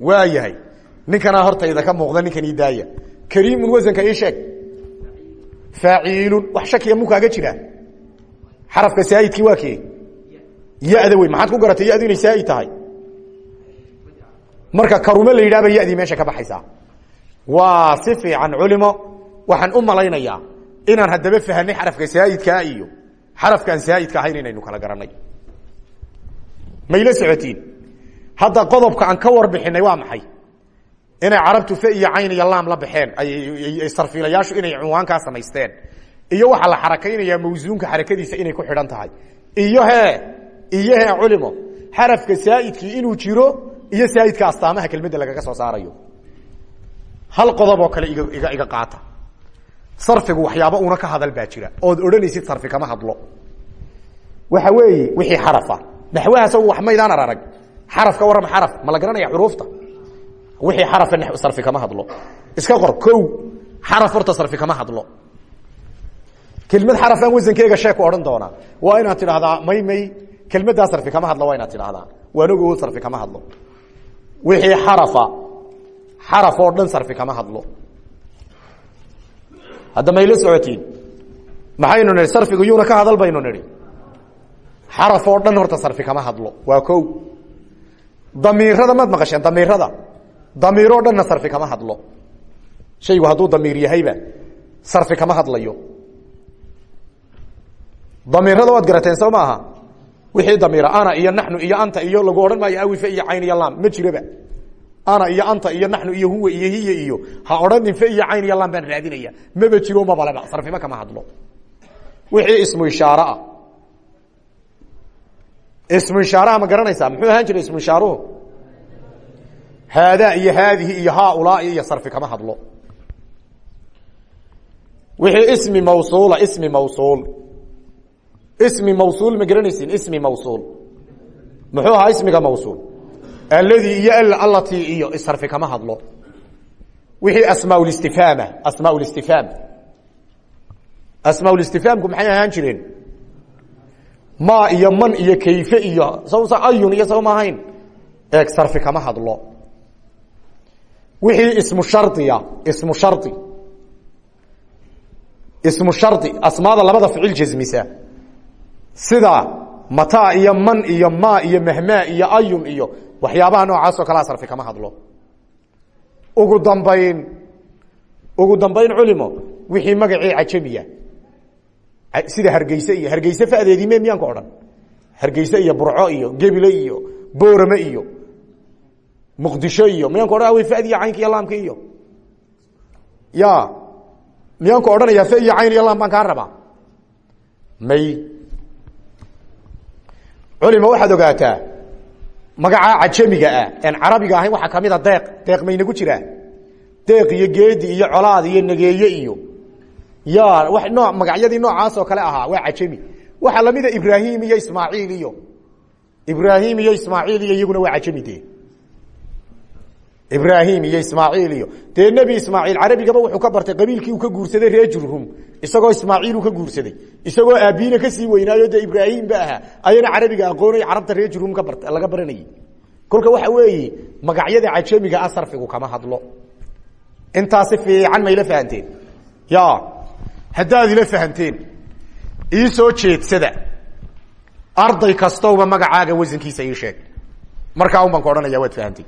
Speaker 1: waa yahay. Ninkanaa hortayda ka muuqda ninkan ii daaya. Kariimun wasanka ii sheeg. Faaciilun wax shakiya mu kaaga jiraa xarafka saa'idkii waa kee? Yada wey maxaad ku garatay? Yadu inay saa'id tahay. Marka karume la yidhahba yadii meesha ka baxaysaa. Waa si fiican culimo. Waxaan u malaynayaa inaan haddaba fahanay xarafka saa'idkaa iyo xarafkaan saa'idka ahayn inaynu kala garanay mayla socotiin hadda qodobka aan ka warbixinay waa maxay? Inay carabtu fe iyo cayn iyo laam la baxeen sarfiilayaashu inay cunwaankaa samaysteen. Iyo waxaa la xarakaynayaa mawsuunka xarakadiisa inay ku xidhan tahay. Iyo he iyo he culimo xarafka saa'idkii inuu jiro iyo saa'idka astaamaha kelmadda lagaga soo saarayo. Hal qodob oo kale iga iga qaata. Sarfigu waxyaaba una ka hadal baa jira. Odhanaysid sarfi kama hadlo. Waxa weeye wixii xarafa naxwahaas wax maydaan ararag xaraf ka warrama xaraf ma la garanaya xuruufta wixii xarafa sarfi kama hadlo iska qor kow xaraf horta sarfi kama hadlo kelmad xarafaan wasankeega sheeku odhan doonaa waa inaad tidhaahdaa may may kelmaddaa sarfi kama hadlo waa inaad tidhaahdaa waanogo sarfi kama hadlo wixii xarafa xaraf oo dhan sarfi kama hadlo hadda mayla socotiin maxaynu nihi sarfigu yuuna ka hadal baynu nihi xaraf oo dhan horta sarfi kama hadlo. Waa kow. Damiirada maad maqasheen damiirada. Damiiroo dhanna sarfi kama hadlo. Shaygu hadduu damiir yahayba sarfi kama hadlayo. Damiirada waad garateen soo wixii damiira ana iyo naxnu iyo anta iyo lagu odhan maayo awife iyo cayn iyo laam ma jiraba. Ana iyo anta iyo naxnu iyo huwa iyo hiya iyo ha odhanin fe iyo cayn iyo lam baan raadinaya. Maba jiro mabaleba sarfiba kama hadlo. Wixii ismu ishaareah ismu ishaaraha ma garanaysaa? Muxuu ahaan jiray ismu ishaaruhu haadaa iyo haadihi iyo haaulaai iyo sarfi kama hadlo. Wixii ismi mawsuula ismi mawsuul. Ismi mawsuul ma garanaysin ismi mawsuul. Muxuu ahaa ismiga mawsuul? Alladii iyo allatii iyo isarfi kama hadlo. Wixii asmaa stifaama asmaa stifaam asmaa stifaamku maxay ahaan jireen ma iyo man iyo kayfe iyo sawsa ayun iyo saw maahayn eeg sarfi kama hadlo. Wixii ismu shardiya ismu shardi. Ismu shardi asmaada labada ficil jasmisa sida mata iyo man iyo ma iyo mahmaa iyo ayun iyo waxyaabaha noocaasoo kalea sarfi kama hadlo. Ugu dambayn ugu dambayn culimo wixii magacii cajamiya sida hargeyse iyo hargeyse fadeediime miyaan ka odhan. Hargeyse iyo burco iyo gebile iyo boorame iyo muqdisho iyo miyaan ka odhan? Awy fadiya caynka iyo laamka iyo? Ya miyaan ku odhanayaa fe iyo cayn iyo lam baan kaa rabaa? May. Culima waxaad ogaataa magacaa cajamiga ah en carabiga ahayn waxaa kamida deeq. Deeq maynagu jiraa deeq iyo geedi iyo colaad iyo nageeye iyo ya wa noo magacyadii noocaas oo kale ahaa waa cajami. Waxaa lamida ibrahim iyo ismaaciil iyo. Ibrahim iyo ismaaciil iyo iyaguna waa cajami de iyo ismaaciil iyo. Dee nebi ismaaciil carabigaba wuxuu ka bartay qabiilkii uu ka guursaday jurhum isagoo ismaaciil uu ka guursaday. Isagoo aabiina ka sii weynaayo dee ibraahim ba ahaa. Ayana carabiga aqoonay carabta reer jurhum ka bar laga baranayay. Kolka waxa weeye magacyada cajamiga a sarfigu kama hadlo. Intaasi fiican mayla fahanteen. Ya haddaad ila fahanteen ii soo jeedsada. Arday kastowba magacaaga wasankiisa ii sheeg. Markaa un baan odhanaya waad fahantay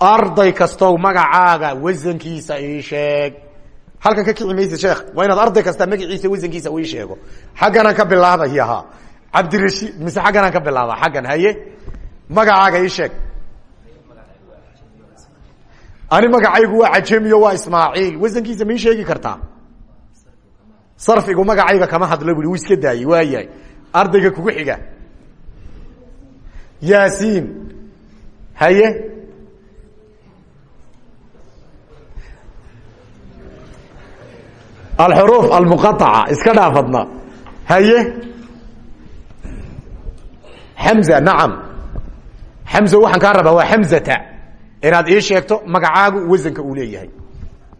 Speaker 1: arday kastow magacaaga wasankiisa ii sheeg. Halkan ka kici sheekh. Waa inaad arday kasta magaciisa wasankiisa ii sheego. Xagganaan ka bilaabaya ha cabdirashiid mise xagganaan ka bilaaba xaggan haye? Magacaaga ii sheeg. Ani magacaygu waa cajamiyo waa ismaaciil. Wasankiisa ma ii sheegi kartaa sarfigu magacayga kama hadlo bui wuu iska daayey waa yahay ardayga kugu xiga. Yaasiin. Haye? Alxuruuf almuqaaca iska dhaafadna. Haye? Xamza nacam. Xamza waxaan kaa rabaa waa xamzata. Inaad ii sheegto magacaagu wasanka uu leeyahay.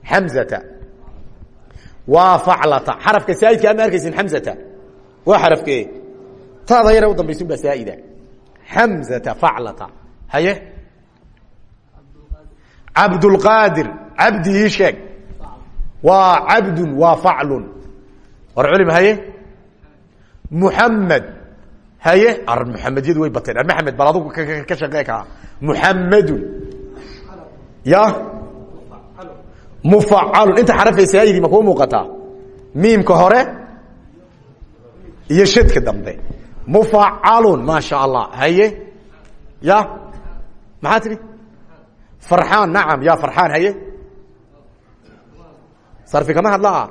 Speaker 1: Xamzata waa faclata xarafka saaidka ama arkaysin xamzata waa xarafkee taada yare u dambaysun baa saaida. Xamzata faclata haye? Cabdulqaadir cabdi ii sheeg. Waa cabdun waa faclun war culim haye? Muxamed haye? Ar muxamedyadu way bateen. Maxamed bal adugu ka shaqee kaa muxamedun ya mufacalun. Inta xarafay saaidi ma kuu muuqataa? Miimka hore iyo shadka dambe. Mufacalun maa sha allah haye? Ya? Maxaa tidhi? Farxaan nacam ya farxaan haye? Sarfi kama hadlaa?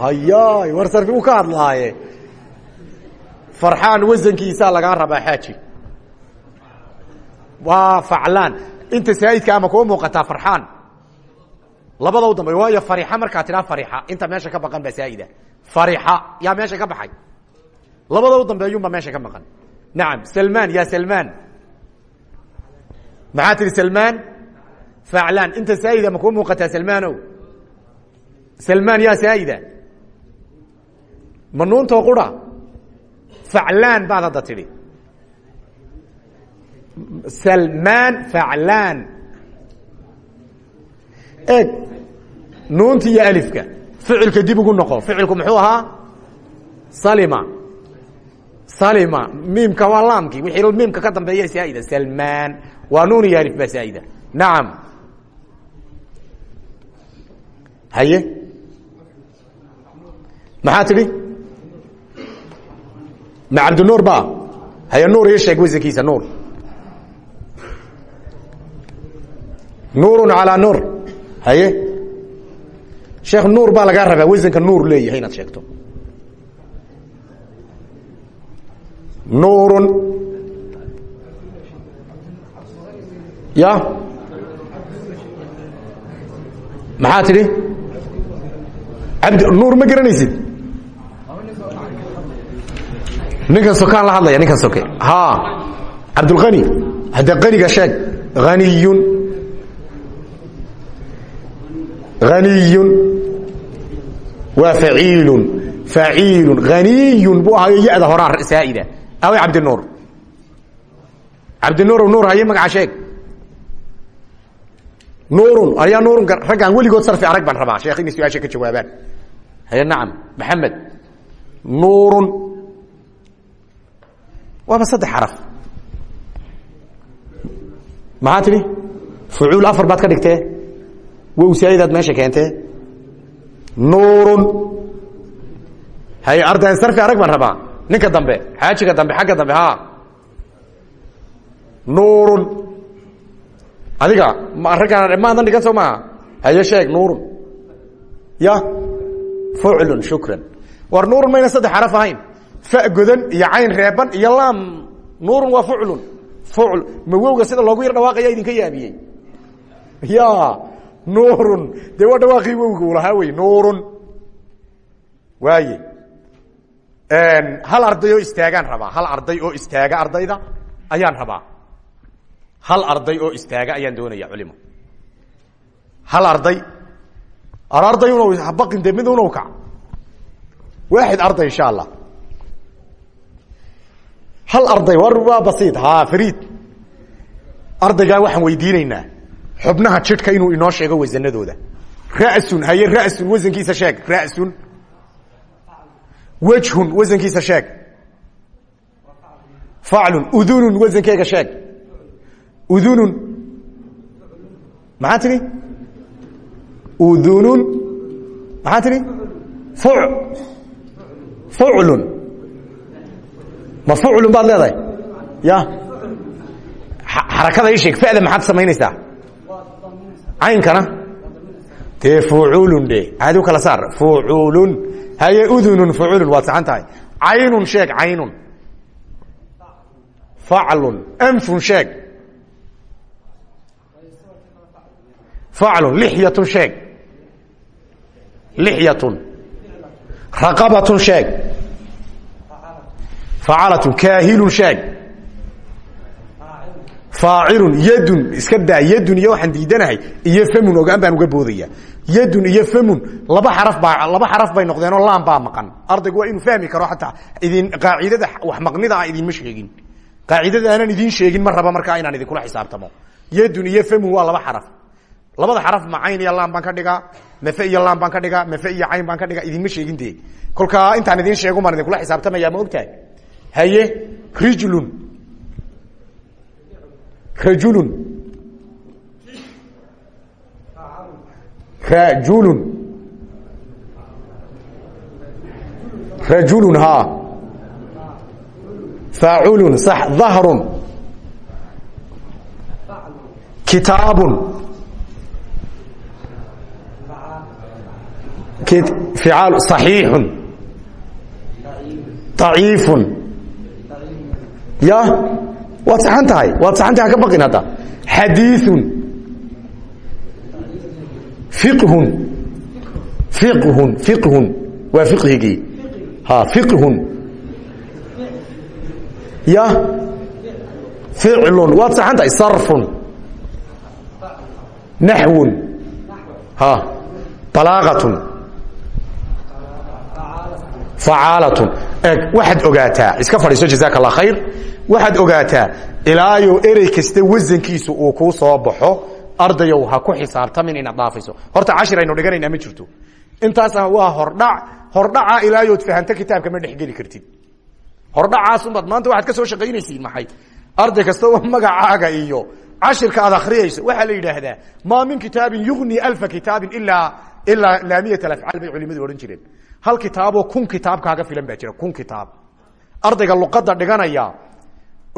Speaker 1: Hayay war sarfi uu ka hadlaaye. Farxaan wasankiisaa lagaa rabaa xaaji. Waa faclaan. Inta saaidka ama kuu muuqataa farxaan labada dambe waayo farixa markaa tidhaa farixa inta meesha ka baqan baa saaida. Farixa yaa meesha ka baxay. Labada u dambeeyunbaa meesha ka maqan. Nacam salmaan ya salmaan. Maxaa tihi salmaan? Faclaan inta saaida ma kuu muuqataa salmaano salmaan yaa saaida. Manuuntoo qura faclaan baad hadda tidhi salmaan faclaan eeg. Nuunta iyo alifka. Ficilka dib ugu noqo. Ficilku muxuu ahaa? Salima. Salima. Miimka waa laamkii. Wixii miimka ka dambeeya saaida. Salmaan. Waa nuun iyo alif baa saaida. Nacam haye? Maxaa tidhi ma cabdinuur ba haye nuur ii sheeg wasankiisa nuur. Nuurun calaa nuur haye? Sheekh nuur baa lagaa rabaa wasanka nuur leeyahay inaad sheegto. Nuurun ya? Maxaa tidhi? Abd ma garanaysid? Ninkan sokaan la hadlaya ninkan soke. Ha. Cabdulkani hadda qaniga sheeg. Aniyun aniyun waa faciilun faciilun aniyun buu ahayo ya-da horaa saa'ida away cabdinuur cabdinuur nuur haye magaca sheeg nuurun ayaa nuurun raggaan weligood sarfi arag baan rabaa sheekh inay su'aasha ka jawaabaan haye nacam maxamed nuurun waaba saddex xaraf. Maxaa tidhi fucuul afar baad ka dhigtee wow saaidaad meesha keentee nuurun haye ardayn sarfi arag baan rabaa ninka dambe xaajiga dambe xagga dambe ha. Nuurun adiga raggaan maadan dhigan soo maaha haye sheeg nuurun ya fuclun shukran. War nuurun mayna saddex xaraf ahayn fa godan iyo cayn reeban iyo laam nuurun waa fuclun fucl mawowga sida loogu yar dhawaaqaya idinka yaabiyey ya nuurun dee waa dhawaaqii wowga u lahaa wey nuurun waaye hal arday oo istaagaan rabaa. Hal arday oo istaaga ardayda ayaan rabaa. Hal arday oo istaaga ayaan doonaya culimo hal arday ar arday habaqin de mid unaw kac waaxid arday insha allah hal arday waa basiid ha fariid. Ardaygaa waxaan weydiinaynaa xubnaha jidhka inuu inoo sheego wasanadooda. Rasun haye rasun wasankiisa sheeg. Rasun. Wejhun wasankiisa sheeg. Faclun udunun wasankeega sheeg. Udunun maxaa tidhi udunun maxaa tidhi fuc fuclun ma fuclun baad leedahay? Ya. Xarakada ii sheeg. Fada maxaad samaynaysaa caynkana? Dee fuculun dhe aadi u kala saar. Fuculun haye udunun fuculun waad saxan tahay. Caynun sheeg caynun. Faclun. Anfun sheeg. Faclun. Lixyatun sheeg. Lixyatun. Raqabatun sheeg. Facalatun kaahilun sheeg faacilun yadun iska daa yadun iyo waxaan diidanahay iyo famun ogaan baan uga boodaya. Yadun iyo famun laba xaraf baa laba xaraf bay noqdeenoo laan baa maqan. Ardaygu waa inuu fahmi karo xataa idin qaacidada wax maqnida ah idinma sheegin. Qaacidada aanan idiin sheegin ma raba markaa inaan idinkula xisaabtamo. Yadun iyo famun waa laba xaraf. Labada xaraf ma iyo laan baan ka dhigaa mafe iyo laan baan ka dhigaa mafe iyo cayn baan ka dhigaa idinma sheegin dee. Kolkaa intaan idiin sheego maan idinkula xisaabtamaya ma ogtahay? Haye rijlun rajulun rajulun rajulun ha. Faculun sax dahrun kitaabun ficaal صaxiixun daciifun ya waad saxan tahay? Waad saxan tahay haka baqin hadda. Xadiiثun fiqhun. Fiqhun. Fiqhun. Waa fiqhigii. Ha fiqhun. Ya. Ficlun waad saxan tahay? Sarfun. Naxwun ha. Balaaqatun facaalatun eg waxaad ogaataa iska fadhiiso jazaaka allah khayr. Waxaad ogaataa ilaayo erey kasta wasankiisu uu kuu soo baxo ardayow ha ku xisaabtamin inaad dhaafayso horta cashir aynu dhiganaynaa ma jirto. Intaasna waa hordhac hordhaca ilaayood fahanto kitaabka ma dhexgeli kartid. Hordhacaasunbaad maanta waxaad ka soo shaqaynaysiin maxay? Arday kasta oo magacaaga iyo cashirka aad akhriyayso waxaa la yidhaahdaa maa min kitaabin yugni alfa kitaabin ilaa ilaa laamiyat alafcaal bay culimadu odhan jireen hal kitaaboo kun kitaab kaaga filan baa jira kun kitaab. Ardayga luqadda dhiganaya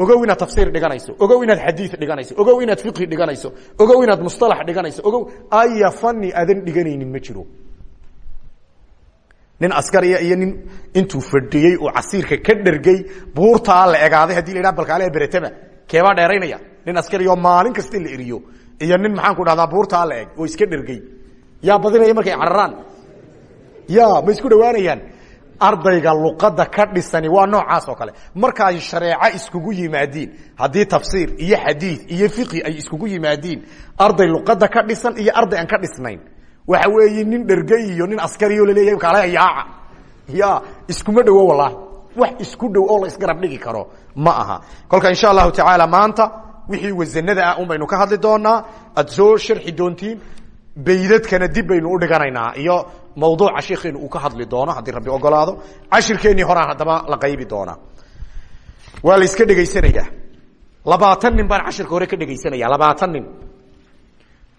Speaker 1: ogow inaad tafsiir dhiganayso ogow inaad xadiid dhiganayso ogow inaad fiqhi dhiganayso ogow inaad mustalax dhiganayso ogow aya fani aadan dhiganaynin ma jiro. Nin askariya iyo nin intuu fadhiyey uu casiirka ka dhergey buurtaa la egaaday haddii la yidhaha balkaale beretama keebaa dheeraynaya. Nin askariya oo maalin kasta la eriyo iyo nin maxaan ku dhahdaa buurtaa la eg oo iska dhergey yaa badinaya markay cararaan ya ma isku dhawaanayaan? Ardayga luqada ka dhisani waa noocaas oo kale. Marka ay shareeco iskugu yimaadiin haddii tafsiir iyo xadiid iyo fiqi ay iskugu yimaadiin arday luqada ka dhisan iyo arday aan ka dhisnayn waxa weeye nin dhergey iyo nin askariyo la leeyahay kaala yaaca ya iskuma dhowo wallahi wax isku dhow oo la isgarab dhigi karo ma aha. Kolka insha allahu tacaala maanta wixii wasanada ah un ka hadli doonaa aad soo sharxi doontiin baydadkana dib baynu u dhiganaynaa iyo mawduuca sheikeenu uu ka hadli doono haddii rabbi ogolaado cashirkeennii horaan haddaba la qaybi doonaa waa la iska dhegaysanaya. Labaatan nin baan cashirka hore ka dhegaysanaya labaatan nin.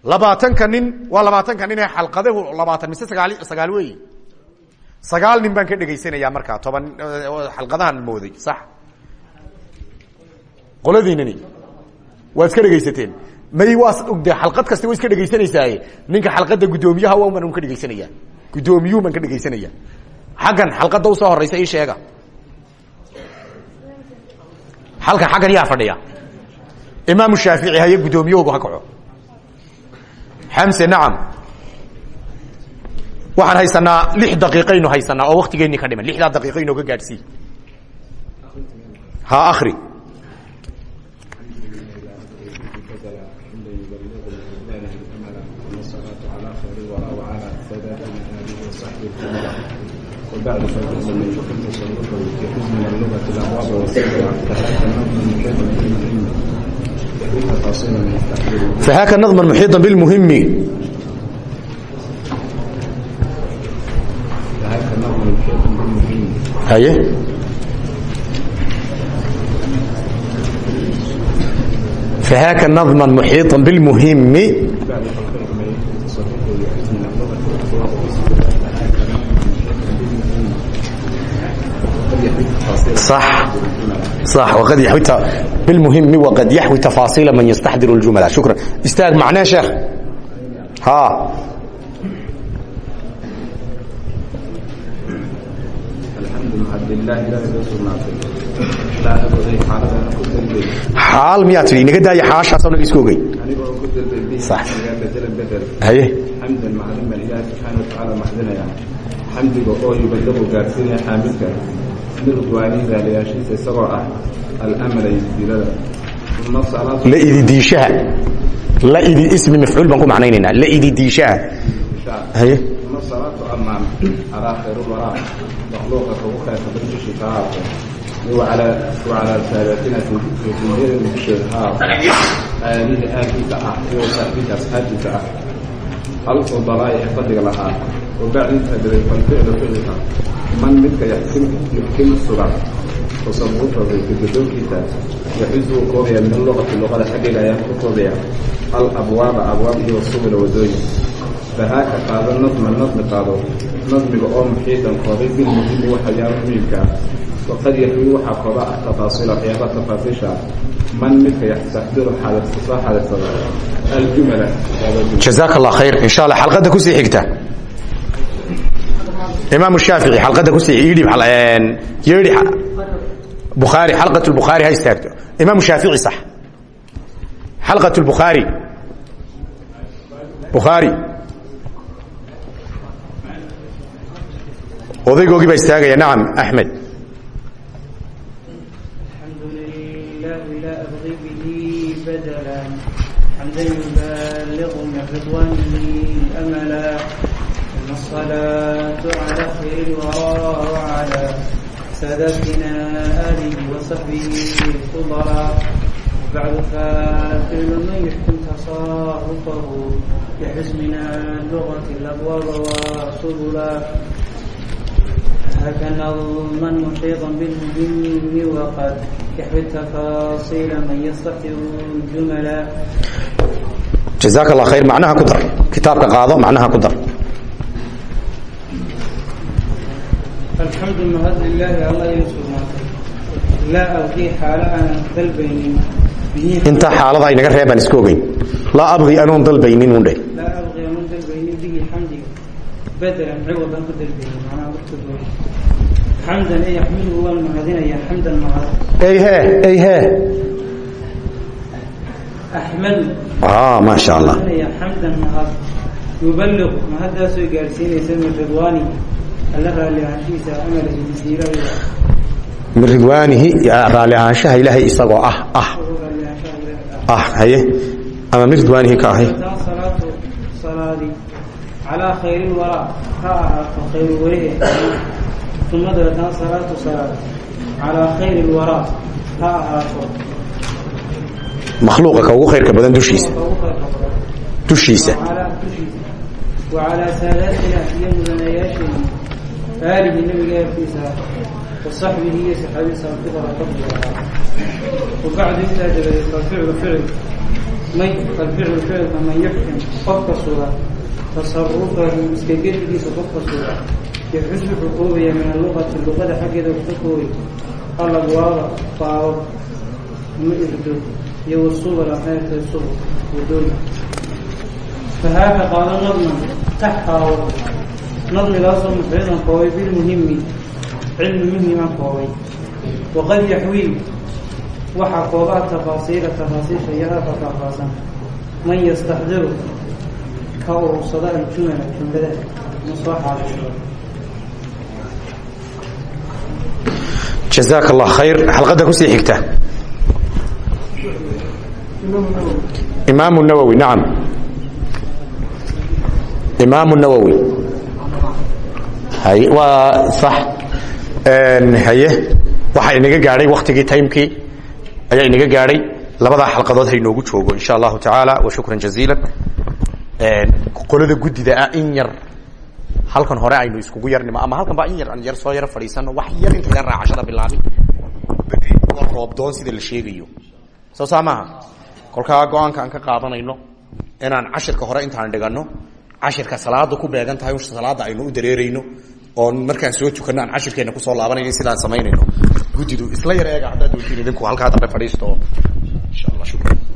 Speaker 1: Labaatanka nin waa labaatanka nin ee xalqadahu labaatan mise sagaal sagaal weyi sagaal nin baan ka dhegaysanaya markaa toban xalqadahan mooday sax. Qoladiinani waad iska dhegaysateen. May waa ogde xalqad kasta way iska dhegaysanaysaa ninka xalqada guddoomiyaha waa baan ka dhegaysanaya guddoomiyuhu baan ka dhegaysanaya xaggan xalqada u soo horeysa ii sheega. Halkan xaggan yaa fadhiya. Imaamu shaafici haye guddoomiyahoogu ha kaco. Xamse nacam waxaan haysanaa lix daqiiqaynu haysanaa oo waktigeenni ka dhiman. Lixdaa daqiiqa inooga gaadhsii ha akri
Speaker 2: بعد فهاك نظما محيطا بالمهم
Speaker 1: فهاك نظما محيطا بالمهم هاي فهاك نظما محيطا بالمهم
Speaker 2: بالمهم وقد يحوي تفاصيل
Speaker 1: صح صح وقد يحوي ت- بالمهم وقد يحوي تفاصيل من يستحضر الجمل شكرا استاذ معناه شيخ ها
Speaker 2: الحمد لله لا يدرس ما لا أبغي حالة أنا كنت البيت
Speaker 1: xaal miyaa tidhi inaga daaya xaashaasoo naga iska ogeyn
Speaker 2: أنا كنت البيت
Speaker 1: صح.
Speaker 2: بدل البدل
Speaker 1: haye
Speaker 2: حمدا معلما إله سبحانه وتعالى محدنا يعني حمدك oo yubadagu gaarsiinaya xaamidka lirwaanihi raaliyaashiisa isagoo ah almalayn dilada
Speaker 1: laididiishaha laidi ismi mafcuul baan ku macnaynaynaa laididiishaha haye
Speaker 2: salaatu ammaan calaa khayr lwaraaq makhluuqa kugu kaysan dushishi kahaarta wacalaa saabatina jumhiyada dusheed haarta aalihi aalkiisa ah iyo saabihi asxaabiisa ah hal fudalaa'i ee fadliga lahaa wabacdinta daday falficlu ficilka man midka yuxkimu sugan tasabuurtooda gudodoonkiisa yaxisu uu koobaya min luqati luqada xaggeeda ayaan ku koobaya alabwaaba abwaab iyo wasubula wadooyin bahaaka qaado nadman nadmi qaado nadmiga oo muxiidan koobay bilmuhimi waxyaaba muhiimkaa waqad yaxwi waxaa kooba ah tafaasiil waxyaabaa tafaasiisha man midka yaxsaxdiru soo xaadirsada aljumala
Speaker 1: jazaaka allah khayr insha allah xalqadda ku sii xigta imaam shaafici xalqadda ku sii yidhi yeedhi bukhaari xalqat lbukhaari ha istaagto. Imaam shaafici sax. Xalqat lbukhaari bukhaari odaygoogii baa istaagaya nacam axmed
Speaker 3: الصلاة على خير الورى وعلى سادتنا آله وصحبه الفضلاء بعد فالفعل من يحكم تصارفه بحزمنا لغة الأبواب وسبلا هكذا الظلما محيطا بالمهم وقد يحوي التفاصيل من يستطيع الجملا
Speaker 1: جزاك الله خير معناها كدر كتابك قاضي معناها كدر xamdu
Speaker 3: mahad lilaahi alla iga sugnaatay laa abqii xaalo aanan dalbaynin
Speaker 1: inta xaalada inaga reeb aan iska ogeyn laa abqi anuun dalbaynin mundhe
Speaker 3: laa abqi anuun dalbaynin bihi xamdiga badalan ciwad aan ku dalbaynin macnaha marka doon xamdan ay axmiduhu waan mahadinayaa xamdan mahad
Speaker 1: eyhe eyhe
Speaker 3: axmadu
Speaker 1: ah maasha allah
Speaker 3: xamdan mahad mubaliq mahadaasoo gaarsiinaysa min ridwaani
Speaker 1: ridwaanihi raalli ahaanshaha ilaahay isagoo ah ah.
Speaker 3: Ah
Speaker 1: haye. Ama min ridwaanihi ka ahay.
Speaker 3: Calaa khayri lwaraa ha ahaato khayr warihe uma dabeetana salaatu salaad calaa khayri lwaraa ha ahaato
Speaker 1: makhluuqa ka ugu khayrka badan dushiisa.
Speaker 3: Ugu khayrka badan aaligii nabiga eerkiisa wa saxbihi iyo saxaabadiisa aan ku barakabi lahaa. Wa bacdu intaa dabadeed falficlu ficil may falficlu ficilka man yuxkim qofka suga tasarufahu iska gedigiisa qofka suga yaxus wuxuu koobaya min aluqati luqada xaggeeda wuxuu koobay alabwaaba baabo ama irdo iyo wasubala meerta subul wadoona fa nadmigaasoo mafcuulan koobay bilmuhimi cilmi muhiman koobay. Waqad yaxwii waxaa koobaa tafaasiila tafaasiisha iyadaa fafaahfaasan man yastaxdiru ka urursada aljumala jumladaha ma soo xaadishado
Speaker 1: jazaak allah khayr xalqadda ku sii xigta. Imaamu nawowi nacam imaamu nawowi waxaa inaga gaadhay waktigii timekii. Ayaa inaga gaadhay. Labadaa xalqadood hainoogu joogo insha allahu tacaala. Wa shukran jaziila qolada guddida ah in yar. Halkan hore aynu iskugu yarnimo. Ama halkan baa in yar aan yar soo yaro fadhiisano wax yar inta yar raacashada waa roobdoon sida la sheegayo. Soo saa maaha kolkaa go'aanka aan ka qaadanayno inaan cashirka hore intaan dhigano cashirka salaada ku beegan tahay salaada aynu u dareerayno oon markaan soo tukano aan cashirkeena ku soo laabanayno sidaan samaynayno gudidu isla yar eega haddaad doontiin idinku halkaa dambe fadhiisto. Insha allah shukran.